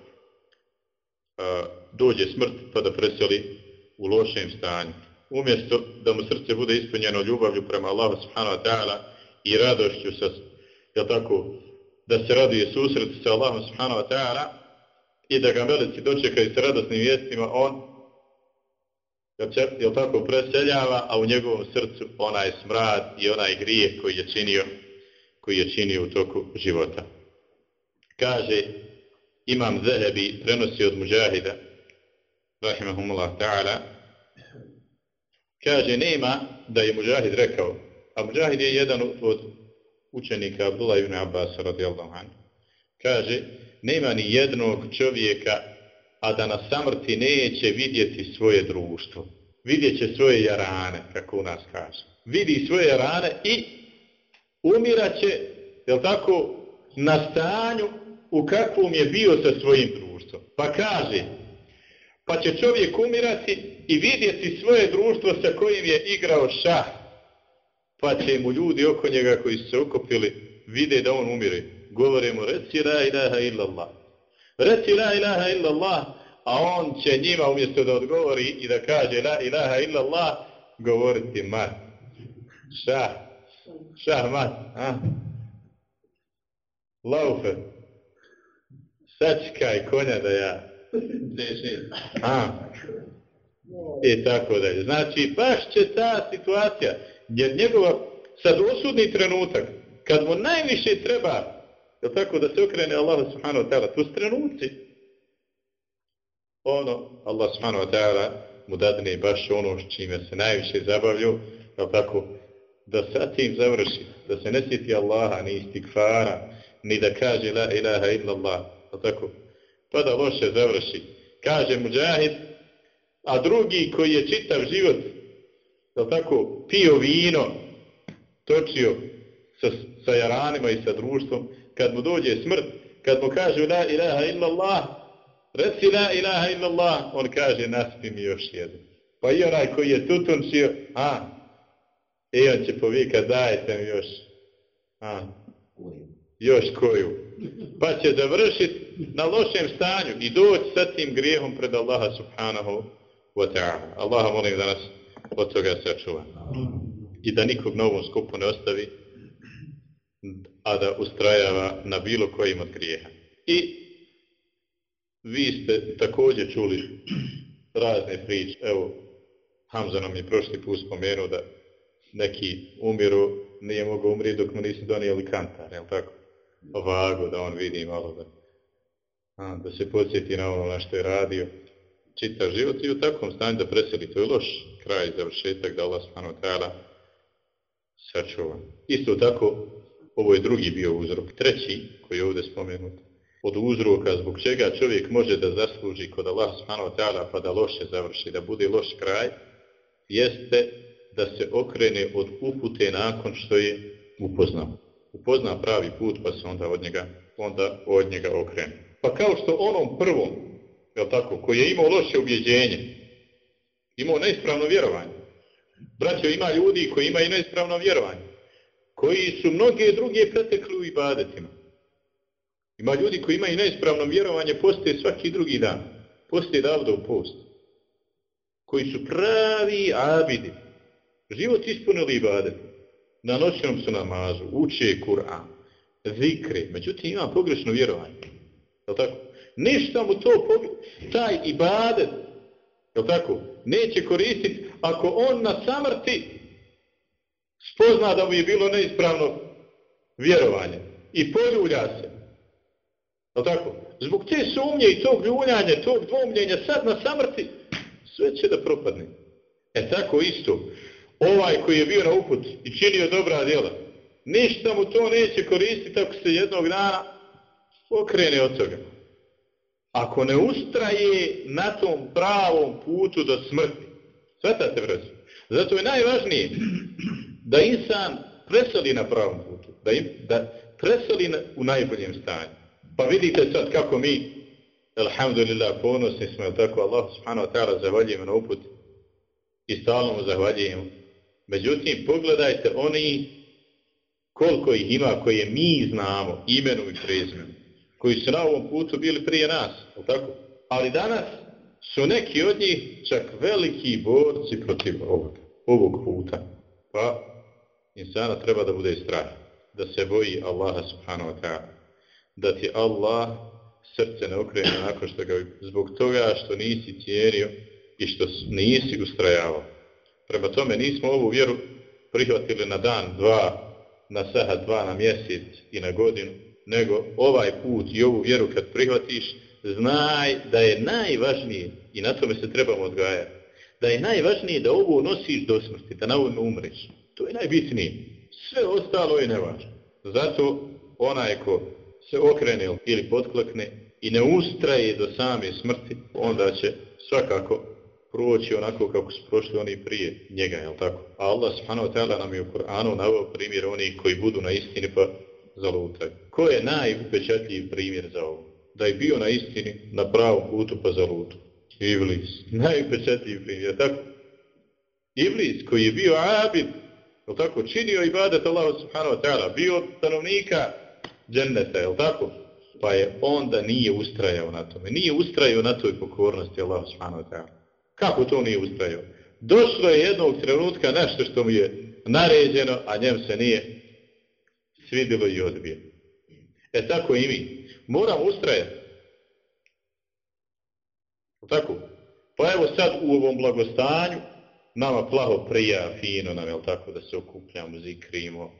a, dođe smrt pa da preseli u lošem stanju. Umjesto da mu srce bude ispunjeno ljubavlju prema Allahu subhanahu wa ta'ala i radošću sa, jel tako, da se raduje susret sa Allahom subhanahu wa ta'ala i da ga meleci dočekaju sa radosnim vijestima, on jel tako, preseljava, a u njegovom srcu onaj smrad i onaj grijeh koji je činio, koji je činio u toku života. Kaže, imam Zehebi, prenosi od Mujahida, rahimahumullah ta'ala, kaže nema da je Mujahid rekao, a Mujahid je jedan od učenika Abdullah ibn Abbas radijallahu anhu. Kaže, nema ni jednog čovjeka, a da na samrti neće vidjeti svoje društvo. Vidjet će svoje jarane, kako u nas kaže. Vidi svoje jarane i umiraće, jel tako, na stanju u kakvom je bio sa svojim društvom. Pa kaže, pa će čovjek umirati i vidjeti svoje društvo sa kojim je igrao šah. Pa će mu ljudi oko njega koji su se ukopili vide da on umire. Govore mu, reci la ilaha illallah. Reci la ilaha illallah, a on će njima umjesto da odgovori i da kaže la ilaha illallah, govoriti ma, Šah. Šahmat. A? Laufe. Sačkaj konja da ja A. I tako dalje. Znači, baš će ta situacija, jer njegova sad osudni trenutak, kad mu najviše treba, je tako da se okrene Allah subhanahu wa ta'ala, tu trenuci, ono, Allah subhanahu wa ta'ala mu dadne baš ono s čime se najviše zabavlju, je tako, da sa tim završi, da se ne sjeti Allaha, ni istikfara, ni da kaže la ilaha illa Allah, tako, pa da loše završi. Kaže muđahid, a drugi koji je čitav život, je tako, pio vino, točio sa, sa jaranima i sa društvom, kad mu dođe smrt, kad mu kaže la ilaha illa Allah, reci la ilaha illa Allah, on kaže naspi mi još jedan. Pa i onaj koji je tutunčio, a, i on će povikat, dajte mi još, a, još koju. Pa će završiti na lošem stanju i doći sa tim grijehom pred Allaha subhanahu wa ta'ala. Allaha molim da nas od toga sačuva. I da nikog na ovom skupu ne ostavi, a da ustrajava na bilo kojim od grijeha. I vi ste također čuli razne priče. Evo, Hamza nam je prošli put spomenuo da neki umiru, nije mogu umriti dok mu nisu donijeli kantar, je tako? Vagu, da on vidi malo da a, da se podsjeti na ono na što je radio Čita život i u takvom stanju da preseli. To je loš kraj završetak da Allah subhanahu ta'ala sačuva. Isto tako, ovo je drugi bio uzrok. Treći, koji je ovdje spomenut, od uzroka zbog čega čovjek može da zasluži kod Allah subhanahu ta'ala pa da loše završi, da bude loš kraj, jeste da se okrene od upute nakon što je upoznao. Upozna pravi put pa se onda od njega, onda od njega okrene. Pa kao što onom prvom, je tako, koji je imao loše ubjeđenje, imao neispravno vjerovanje. Braćo, ima ljudi koji imaju neispravno vjerovanje, koji su mnoge druge pretekli u ibadetima. Ima ljudi koji imaju neispravno vjerovanje, postoje svaki drugi dan. Postoje davdo u post. koji su pravi abidi, život ispunili ibadet, na noćnom su namazu, uče Kur'an, zikre, međutim ima pogrešno vjerovanje. Je tako? Ništa mu to, taj ibadet, je tako? Neće koristiti ako on na samrti spozna da mu je bilo neispravno vjerovanje i poljulja se. Je tako? Zbog te sumnje i tog ljuljanja, tog dvomljenja sad na samrti, sve će da propadne. E tako isto, ovaj koji je bio na uput i činio dobra djela, ništa mu to neće koristiti ako se jednog dana okrene od toga. Ako ne ustraje na tom pravom putu do smrti, svetate vrazu. Zato je najvažnije da insan presali na pravom putu, da, im, da presali na, u najboljem stanju. Pa vidite sad kako mi, alhamdulillah, ponosni smo, tako Allah subhanahu wa ta'ala zahvaljujemo na uput i stalno mu zahvaljujemo. Međutim, pogledajte oni koliko ih ima koje mi znamo imenom i prezimenom, koji su na ovom putu bili prije nas, tako? ali danas su neki od njih čak veliki borci protiv ovog, ovog puta. Pa insana treba da bude strah, da se boji Allaha subhanahu wa ta'ala, da ti Allah srce ne okrene nakon što ga zbog toga što nisi cijenio i što nisi ustrajavao. Prema tome nismo ovu vjeru prihvatili na dan, dva, na sahat, dva, na mjesec i na godinu, nego ovaj put i ovu vjeru kad prihvatiš, znaj da je najvažnije, i na tome se trebamo odgajati, da je najvažnije da ovo nosiš do smrti, da na ovo umreš. To je najbitnije. Sve ostalo je nevažno. Zato onaj ko se okrene ili potklekne i ne ustraje do same smrti, onda će svakako proći onako kako su prošli oni prije njega, je tako? A Allah subhanahu wa ta'ala nam je u Kur'anu navao primjer onih koji budu na istini pa zalutaju. Ko je najupečatljiv primjer za ovo? Da je bio na istini, na pravom putu pa zalutu. Iblis. Najupečatljiviji primjer, tako? Iblis koji je bio abid, je tako? Činio ibadat Allah subhanahu wa ta'ala, bio stanovnika dženneta, je tako? Pa je onda nije ustrajao na tome. Nije ustrajao na toj pokornosti Allah subhanahu wa ta'ala. Kako to nije ustrajao? Došlo je jednog trenutka nešto što mu je naređeno, a njem se nije svidilo i odbije. E tako i mi. Moramo ustrajati. Tako. Pa evo sad u ovom blagostanju nama plaho prija, fino nam, je tako, da se okupljamo, zikrimo,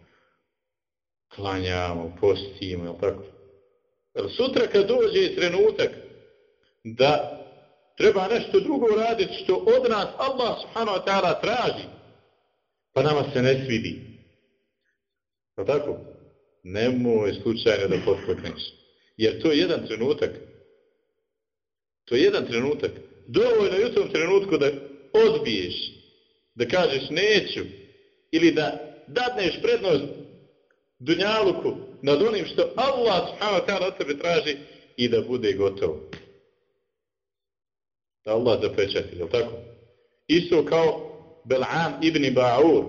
klanjamo, postimo, je tako? Jer sutra kad dođe trenutak da treba nešto drugo raditi što od nas Allah subhanahu wa ta'ala traži, pa nama se ne svidi. Pa tako? Nemoj slučajno da potpokneš. Jer to je jedan trenutak. To je jedan trenutak. Dovoljno je u tom trenutku da odbiješ, da kažeš neću, ili da dadneš prednost dunjaluku nad onim što Allah subhanahu wa ta'ala od tebe traži i da bude gotovo da Allah zapečati, je tako? Isto kao Bel'am ibn Ba'ur.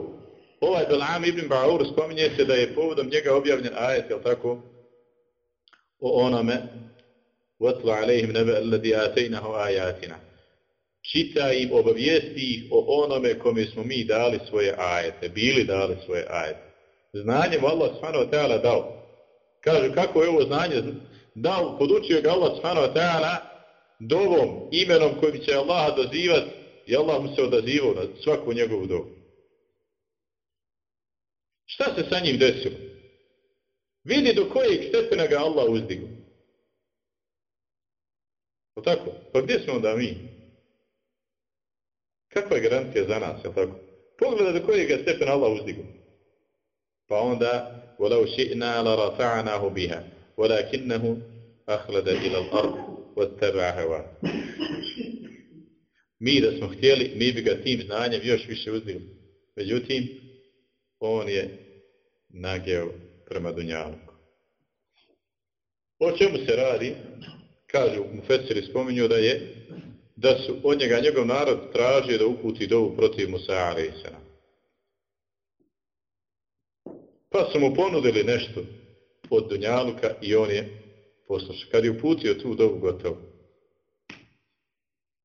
Ovaj Bel'am ibn Ba'ur spominje se da je povodom njega objavljen ajet, je tako? O onome وَتْلَ عَلَيْهِمْ نَبَأَ الَّذِي آتَيْنَهُ آيَاتِنَا Čita im, obavijesti ih o onome kome smo mi dali svoje ajete, bili dali svoje ajete. Znanje mu Allah subhanahu wa ta'ala dao. Kažu kako je ovo znanje dao, podučio ga Allah subhanahu wa ta'ala dovom, imenom kojim će Allah dozivati i Allah mu se odazivao na svaku njegovu dovu. Šta se sa njim desilo? Vidi do kojeg stepena ga Allah uzdigo. O tako? Pa gdje smo onda mi? Kakva je garancija za nas, je tako? Pogleda do kojeg stepena Allah uzdigo. Pa onda, وَلَوْ شِئْنَا لَرَفَعْنَاهُ بِهَا وَلَكِنَّهُ أَخْلَدَ إِلَى الْأَرْضِ وَتَبَعَ heva. Mi da smo htjeli, mi bi ga tim znanjem još više uzdili. Međutim, on je nageo prema Dunjaluku. O čemu se radi? Kažu, mu Feseri spominju da je da su od njega njegov narod tražio da uputi dovu protiv Musa Alisana. Pa su mu ponudili nešto od Dunjaluka i on je posluša. Kad je uputio tu dobu gotovo,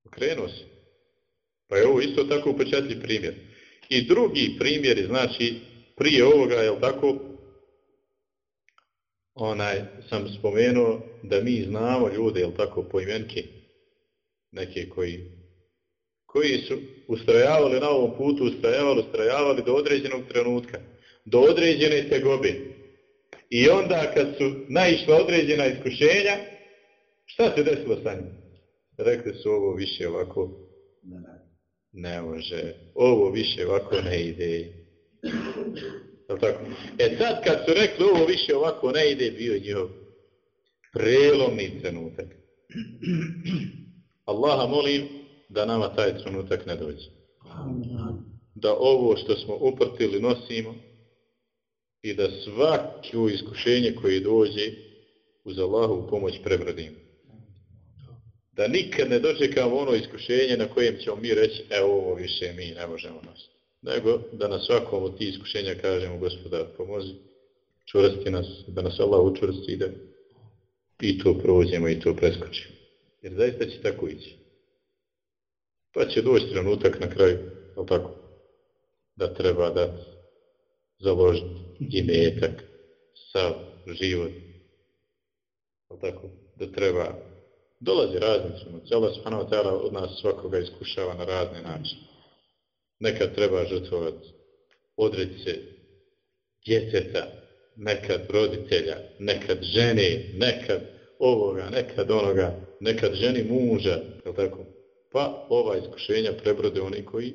okrenuo se. Pa je ovo isto tako upečatljiv primjer. I drugi primjer je, znači, prije ovoga, je tako, onaj, sam spomenuo da mi znamo ljude, je tako, po imenke, neke koji koji su ustrajavali na ovom putu, ustrajavali, ustrajavali do određenog trenutka, do određene tegobe. I onda kad su naišla određena iskušenja, šta se desilo sa njim? Rekli su ovo više ovako ne može, ovo više ovako ne ide. Tako? E sad kad su rekli ovo više ovako ne ide, bio je njihov prelomni trenutak. Allaha molim da nama taj trenutak ne dođe. Da ovo što smo uprtili nosimo i da svako iskušenje koje dođe uz Allahu pomoć prebrodimo. Da nikad ne dočekamo ono iskušenje na kojem ćemo mi reći e ovo više mi ne možemo nositi. Nego da na svakom od tih iskušenja kažemo gospodar pomozi, čvrsti nas, da nas Allah učvrsti da i to prođemo i to preskočimo. Jer zaista će tako ići. Pa će doći trenutak na kraju, ali tako, da treba da založiti i metak, sav život, tako, da treba, dolazi razni trenutak, Allah subhanahu wa ta'ala od nas svakoga iskušava na razne načine. Nekad treba žrtvovati, odreći se djeteta, nekad roditelja, nekad žene, nekad ovoga, nekad onoga, nekad ženi muža, je tako? Pa ova iskušenja prebrode oni koji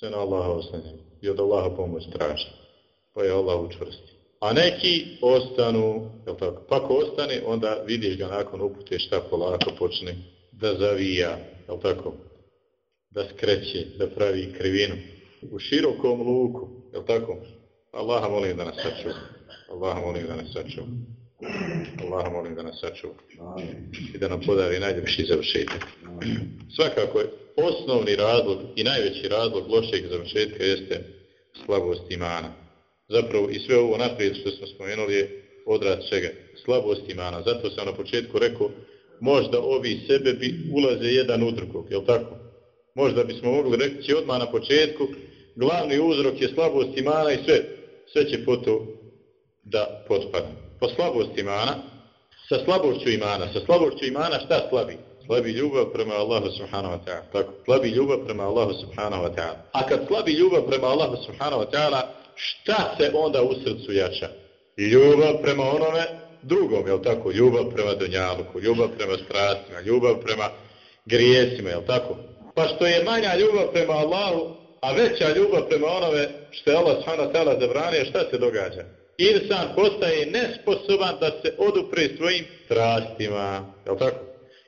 se na Allaha oslanjaju i od Allaha pomoć traže. Pa je Allah učvrsti. A neki ostanu, jel tako? Pa ko ostane, onda vidiš ga nakon upute šta polako počne da zavija, jel tako? Da skreće, da pravi krivinu. U širokom luku, jel tako? Allaha molim da nas sačuva. Allaha molim da nas sačuva. Allah molim da nas sačuva i da nam podari najljepši završetak. Svakako je osnovni razlog i najveći razlog lošeg završetka jeste slabost imana. Zapravo i sve ovo naprijed što smo spomenuli je odraz čega? Slabost imana. Zato sam na početku rekao možda ovi sebe bi ulaze jedan u drugog, je tako? Možda bismo mogli reći odmah na početku glavni uzrok je slabost imana i sve, sve će potom da potpada. po slabosti imana, sa slabošću imana, sa slabošću imana šta slabi? Slabi ljubav prema Allahu subhanahu wa ta'ala. Tako, slabi ljubav prema Allahu subhanahu wa ta'ala. A kad slabi ljubav prema Allahu subhanahu wa ta'ala, šta se onda u srcu jača? Ljubav prema onome drugom, je tako? Ljubav prema donjaluku, ljubav prema strastima, ljubav prema grijesima, je tako? Pa što je manja ljubav prema Allahu, a veća ljubav prema onome što je Allah subhanahu zabranio, šta se događa? insan postaje nesposoban da se odupre svojim strastima. Je tako?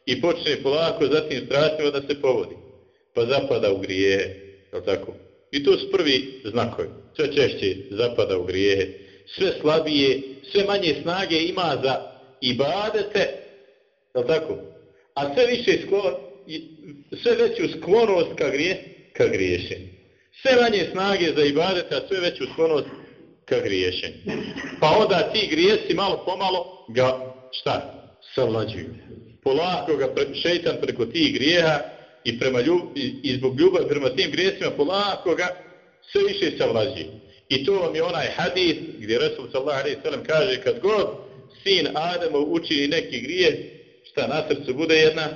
I počne polako za tim strastima da se povodi. Pa zapada u grije. Je tako? I to su prvi znakovi. Sve češće zapada u grije. Sve slabije, sve manje snage ima za ibadete. Je tako? A sve više sklon, sve veću sklonost ka, grije, ka griješenju. Sve manje snage za ibadete, a sve veću sklonost ka griješenju. Pa onda ti grijesi malo pomalo ga, šta, savlađuju. Polako ga pre, šeitan preko tih grijeha i, prema ljub, i, i zbog ljubavi prema tim grijesima, polako ga sve više savlađi. I to vam je onaj hadis gdje Resul sallallahu alaihi sallam kaže kad god sin Adamov učini neki grije, šta na srcu bude jedna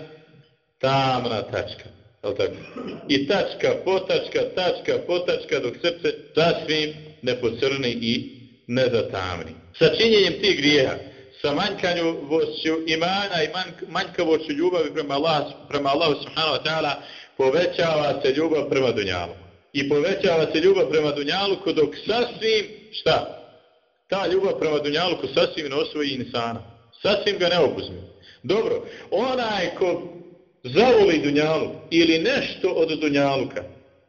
tamna tačka. Tako? I tačka, potačka, tačka, potačka, dok srce sasvim ne pocrni i ne zatamni. Sa činjenjem tih grijeha, sa manjkavošću imana i manjkavošću ljubavi prema Allah, prema Allah subhanahu wa ta'ala, povećava se ljubav prema dunjalu. I povećava se ljubav prema dunjalu dok sasvim, šta? Ta ljubav prema dunjalu ko sasvim ne osvoji insana. Sasvim ga ne opuzme. Dobro, onaj ko zavoli dunjalu ili nešto od dunjaluka,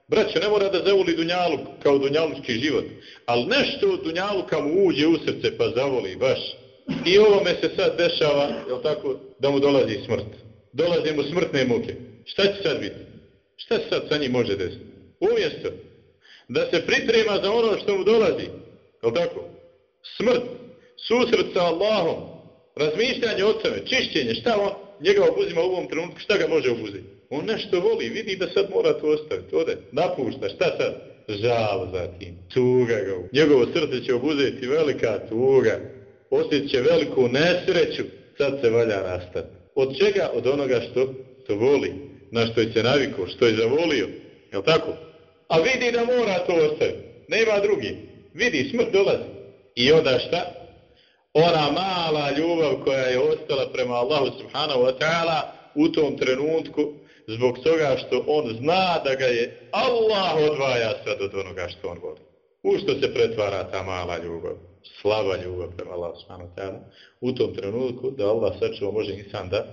Braće, ne mora da zavoli Dunjaluk kao Dunjalučki život, ali nešto od Dunjaluka mu uđe u srce pa zavoli baš. I ovome se sad dešava, je tako, da mu dolazi smrt. Dolazi mu smrtne muke. Šta će sad biti? Šta se sad sa njim može desiti? Umjesto da se priprema za ono što mu dolazi, je tako? Smrt, susret sa Allahom, razmišljanje o sebe, čišćenje, šta on? njega obuzima u ovom trenutku, šta ga može obuziti? On nešto voli, vidi da sad mora to ostaviti, ode, napušta, šta sad? Žal za tim, tuga ga. Njegovo srce će obuzeti velika tuga, osjeće veliku nesreću, sad se valja rastati. Od čega? Od onoga što to voli, na što je se navikao, što je zavolio, je tako? A vidi da mora to ostaviti, nema drugi, vidi, smrt dolazi. I onda šta? Ona mala ljubav koja je ostala prema Allahu subhanahu wa ta'ala u tom trenutku, zbog toga što on zna da ga je Allah odvaja sad od onoga što on voli. U što se pretvara ta mala ljubav, slaba ljubav prema Allah subhanahu wa ta'ala, u tom trenutku da Allah sačuva može insan da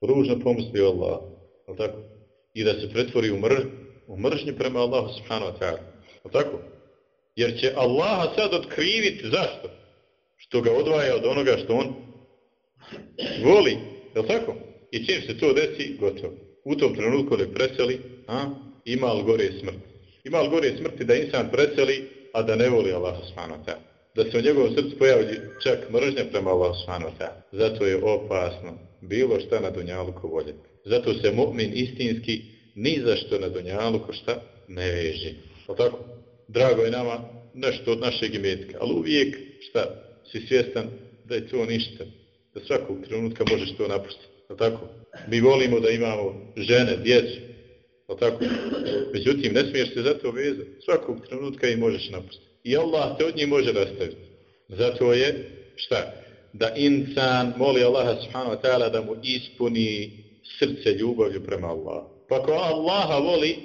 ružno pomisli o Allah, tako? i da se pretvori u, mr, u mržnju prema Allahu subhanahu wa ta'ala. tako? Jer će Allaha sad otkriviti zašto? Što ga odvaja od onoga što on voli, je tako? I čim se to desi, gotovo. U tom trenutku ne preseli, a? ima li gore smrt. Ima li gore smrti da insan preseli, a da ne voli Allah subhanahu wa ta'ala. Da se u njegovom srcu pojavi čak mržnja prema Allah subhanahu. Zato je opasno bilo šta na dunjaluku voljeti. Zato se mu'min istinski ni za što na dunjaluku šta ne veže. O tako? Drago je nama nešto od našeg imetka, ali uvijek šta si svjestan da je to ništa. Da svakog trenutka možeš to napustiti. O tako? Mi volimo da imamo žene, djecu. O tako? Međutim, ne smiješ se za to vezati. Svakog trenutka i možeš napustiti. I Allah te od njih može rastaviti. Zato je šta? Da insan moli Allaha subhanahu wa ta'ala da mu ispuni srce ljubavlju prema Allahu. Pa ko Allaha voli,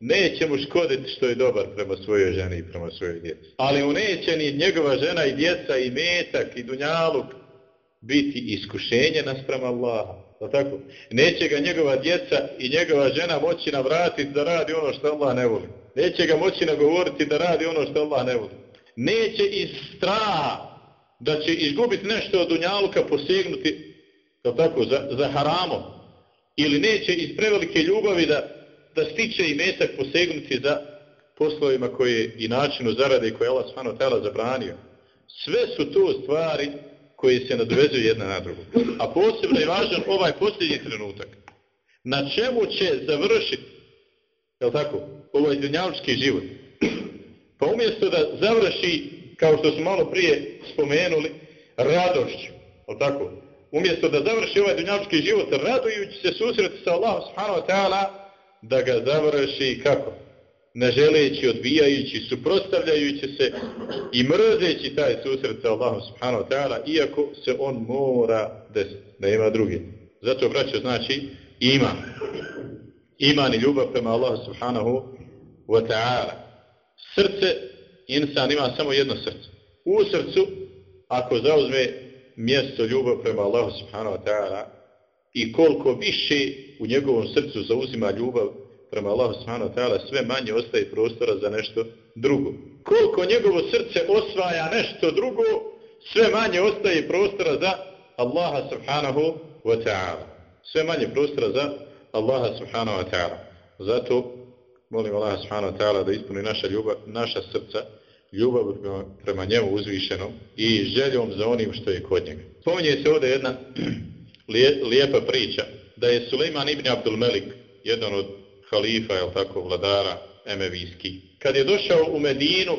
neće mu škoditi što je dobar prema svojoj ženi i prema svojoj djeci. Ali mu neće ni njegova žena i djeca i metak i dunjaluk biti iskušenje naspram Allaha. Da tako? Neće ga njegova djeca i njegova žena moći navratiti da radi ono što Allah ne voli. Neće ga moći nagovoriti da radi ono što Allah ne voli. Neće iz straha da će izgubiti nešto od dunjaluka posegnuti da tako, za, za haramom. Ili neće iz prevelike ljubavi da da stiče i metak posegnuti za poslovima koje i načinu zarade koje Allah svano tela zabranio. Sve su to stvari koje se nadvezuju jedna na drugu. A posebno je važan ovaj posljednji trenutak. Na čemu će završiti, je tako, ovaj dunjavčki život? [CLEARS THROAT] Pa umjesto da završi, kao što smo malo prije spomenuli, radošću, Jel tako? Umjesto da završi ovaj dunjavčki život radujući se susreti sa Allahom subhanahu wa ta'ala, da ga završi kako? Ne želeći, odbijajući, suprostavljajući se i mrzeći taj susret sa Allahom subhanahu wa ta'ala, iako se on mora desiti, da ima drugi. Zato braćo znači ima. Iman i ljubav prema Allahu subhanahu wa ta'ala. Srce, insan ima samo jedno srce. U srcu, ako zauzme mjesto ljubav prema Allahu subhanahu wa ta'ala, i koliko više u njegovom srcu zauzima ljubav prema Allahu subhanahu wa ta'ala, sve manje ostaje prostora za nešto drugo. Koliko njegovo srce osvaja nešto drugo, sve manje ostaje prostora za Allaha subhanahu wa ta'ala. Sve manje prostora za Allaha subhanahu wa ta'ala. Zato molim Allaha subhanahu wa ta'ala da ispuni naša, ljubav, naša srca ljubav prema, njemu uzvišenom i željom za onim što je kod njega. Spominje se ovdje jedna [CLEARS THROAT] lijepa priča da je Suleiman ibn Abdul Melik, jedan od halifa, je tako, vladara emevijski, kad je došao u Medinu,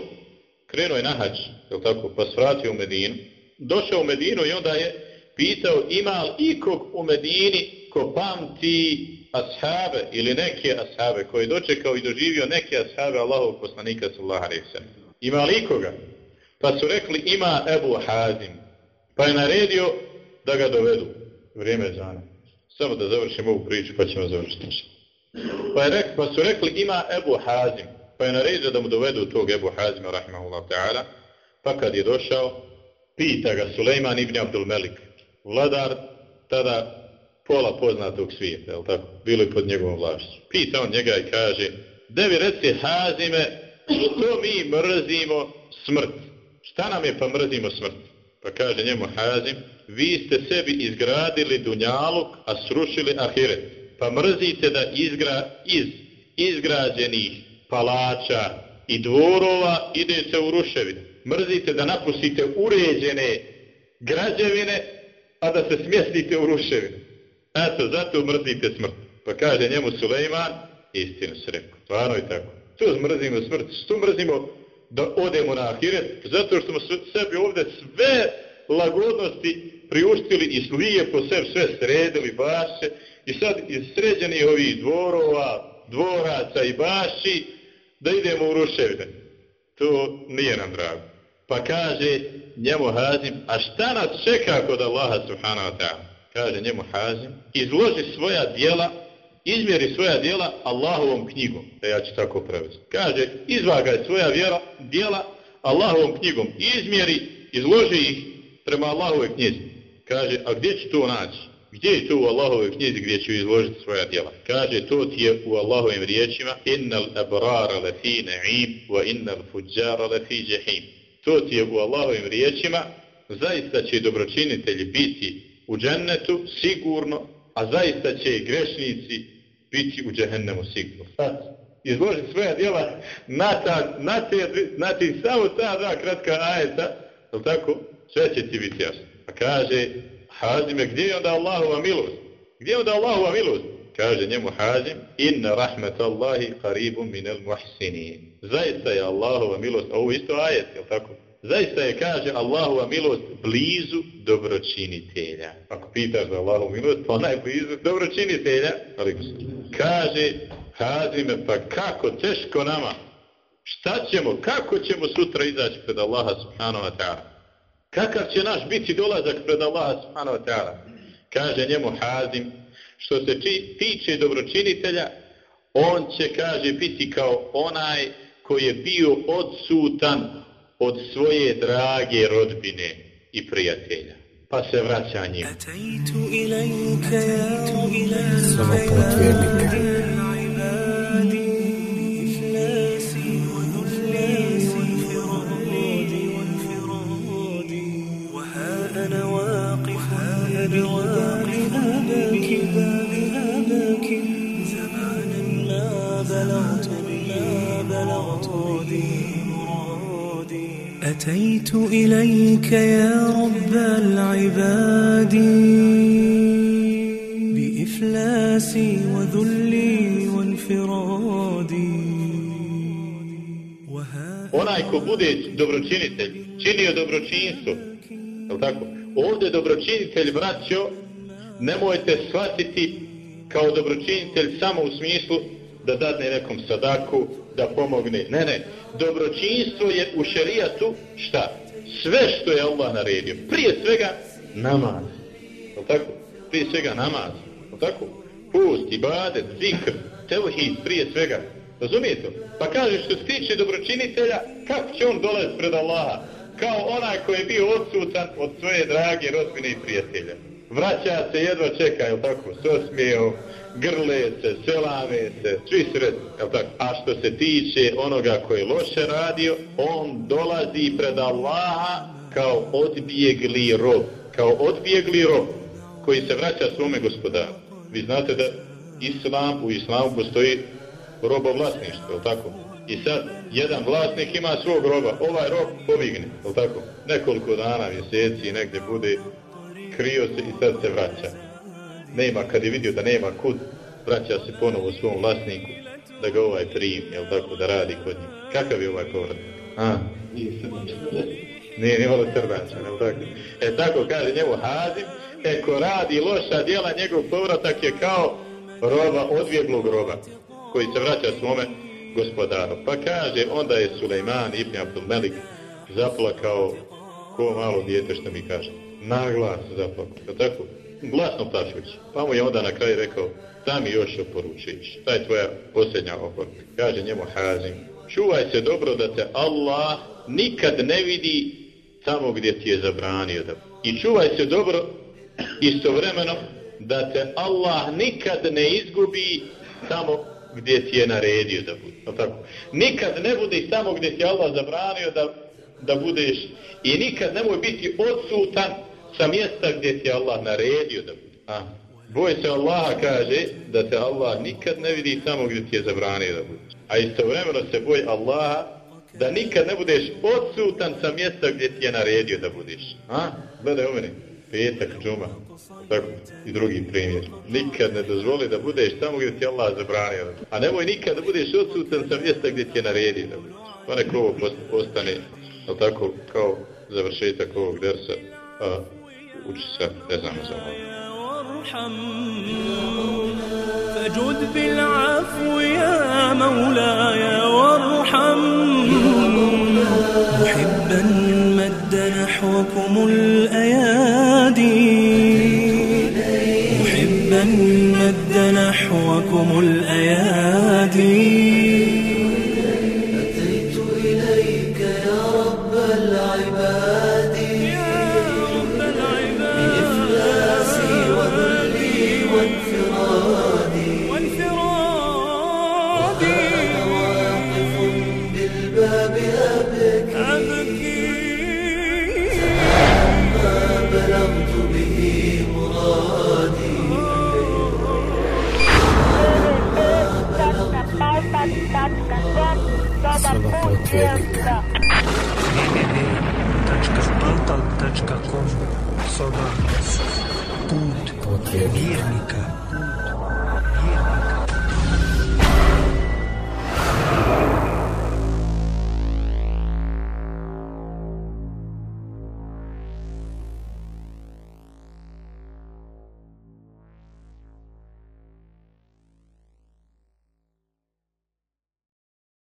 krenuo je na hač, je tako, pa svratio u Medinu, došao u Medinu i onda je pitao ima li ikog u Medini ko pamti ashabe ili neke ashabe koji je dočekao i doživio neke ashabe Allahov poslanika sallallahu alaihi sallam. Ima li ikoga? Pa su rekli ima Ebu Hazim. Pa je naredio da ga dovedu vrijeme je zana. Samo da završimo ovu priču pa ćemo završiti. Pa, je rek, pa su rekli ima Ebu Hazim. Pa je naredio da mu dovedu tog Ebu Hazima, rahimahullah ta'ala. Pa kad je došao, pita ga Suleiman ibn Abdul Melik, vladar tada pola poznatog svijeta, je tako? Bilo je pod njegovom vlašću. Pita on njega i kaže, da vi reci Hazime, što mi mrzimo smrt? Šta nam je pa mrzimo smrt? Pa kaže njemu Hazim, vi ste sebi izgradili dunjaluk, a srušili ahiret. Pa mrzite da izgra, iz izgrađenih palača i dvorova idete u ruševine. Mrzite da napustite uređene građevine, a da se smjestite u ruševine. Eto, zato mrzite smrt. Pa kaže njemu Sulejman, istinu se rekao. Stvarno je tako. Tu mrzimo smrt, tu mrzimo da odemo na ahiret, zato što smo sebi ovdje sve lagodnosti priuštili i slije po sebi sve sredili baše i sad iz sređenih ovih dvorova, dvoraca i baši da idemo u ruševine. To nije nam drago. Pa kaže njemu Hazim, a šta nas čeka kod Allaha subhanahu wa ta'ala? Kaže njemu Hazim, izloži svoja dijela, izmjeri svoja dijela Allahovom knjigom. Da ja ću tako prevesti. Kaže, izvagaj svoja vjera, dijela Allahovom knjigom. Izmjeri, izloži ih prema Allahove knjizi. Kaže, a gdje ću to naći? Gdje je to u Allahove knjizi gdje ću izložiti svoja djela? Kaže, to ti je u Allahovim riječima Innal abrara lafi na'im wa innal fuđara lafi jahim. To ti je u Allahovim riječima zaista će dobročinitelji biti u džennetu sigurno, a zaista će i grešnici biti u džehennemu sigurno. Sad, izloži svoja djela na, ta, na, te, na te samo ta dva kratka ajeta, je tako? Sve će ti biti jasno. A kaže, Hazime, gdje je onda Allahova milost? Gdje je onda Allahova milost? Kaže njemu Hazim, inna rahmetallahi qaribum minel muhsinin. Zaista je Allahova milost, ovo isto ajet, je tako? Zaista je, kaže, Allahova milost blizu dobročinitelja. Ako pitaš za Allahovu milost, pa ona je blizu dobročinitelja. Kaže, Hazime, pa kako teško nama? Šta ćemo, kako ćemo sutra izaći pred Allaha subhanahu wa ta'ala? Kakav će naš biti dolazak pred Allaha subhanahu wa ta'ala? Kaže njemu Hazim, što se či, tiče dobročinitelja, on će, kaže, biti kao onaj koji je bio odsutan od svoje drage rodbine i prijatelja. Pa se vraća njim. Samo put vjernika. أتيت إليك يا رب العباد بإفلاسي وذلي وانفرادي Onaj ko bude dobročinitelj, činio dobročinstvo, je tako? Ovdje dobročinitelj, braćo, nemojte shvatiti kao dobročinitelj samo u smislu da dadne nekom sadaku, da pomogne. Ne, ne. Dobročinstvo je u šerijatu šta? Sve što je Allah naredio. Prije svega namaz. Je tako? Prije svega namaz. Je tako? Pust, ibadet, zikr, tevhid, prije svega. Razumijete? Pa kaže što se tiče dobročinitelja, kako će on dolaz pred Allaha? Kao onaj koji je bio odsutan od svoje drage rodbine i prijatelja. Vraća se, jedva čeka, je tako? S osmijom, grle se, selave se, svi sretni, je tako? A što se tiče onoga koji loše radio, on dolazi pred Allaha kao odbjegli rob, kao odbjegli rob koji se vraća svome gospodaru. Vi znate da islam, u islamu postoji robovlasništvo, jel tako? I sad, jedan vlasnik ima svog roba, ovaj rob povigne, jel tako? Nekoliko dana, mjeseci, negdje bude, krio se i sad se vraća nema, kad je vidio da nema kud, vraća se ponovo svom vlasniku, da ga ovaj prim, jel tako, da radi kod njih. Kakav je ovaj povrat? A, nije. Nije, nije malo srbančan, jel tako? E tako kaže njemu Hazim, e ko radi loša djela, njegov povratak je kao roba, odvjeglog roba, koji se vraća svome gospodaru. Pa kaže, onda je Sulejman ibn Abdul Melik zaplakao ko malo dijete što mi kaže. Naglas zaplakao, tako? glasno plaćući. Pa mu je onda na kraju rekao, da mi još oporučiš, ta je tvoja posljednja oporuka. Kaže njemu Hazim, čuvaj se dobro da te Allah nikad ne vidi tamo gdje ti je zabranio da I čuvaj se dobro istovremeno da te Allah nikad ne izgubi tamo gdje ti je naredio da bude. Tako? Nikad ne budi tamo gdje ti je Allah zabranio da, da budeš i nikad nemoj biti odsutan sa mjesta gdje ti Allah naredio da bude. A, boj se Allaha kaže da te Allah nikad ne vidi samo gdje ti je zabranio da bude. A istovremeno se boj Allaha da nikad ne budeš odsutan sa mjesta gdje ti je naredio da budeš. A, gledaj u meni, petak, džuma, tako i drugi primjer. Nikad ne dozvoli da budeš tamo gdje ti Allah zabranio. A nemoj nikad da budeš odsutan sa mjesta gdje ti je naredio da budeš. Pa neko ovo postane, ali tako, kao završetak ovog dersa. A, القدس وارحم فجد بالعفو يا مولاي وارحم. محبا مد نحوكم الأيادي. محبا مد نحوكم الأيادي. Vjernika. www.frontal.com Soba Put Vjernika.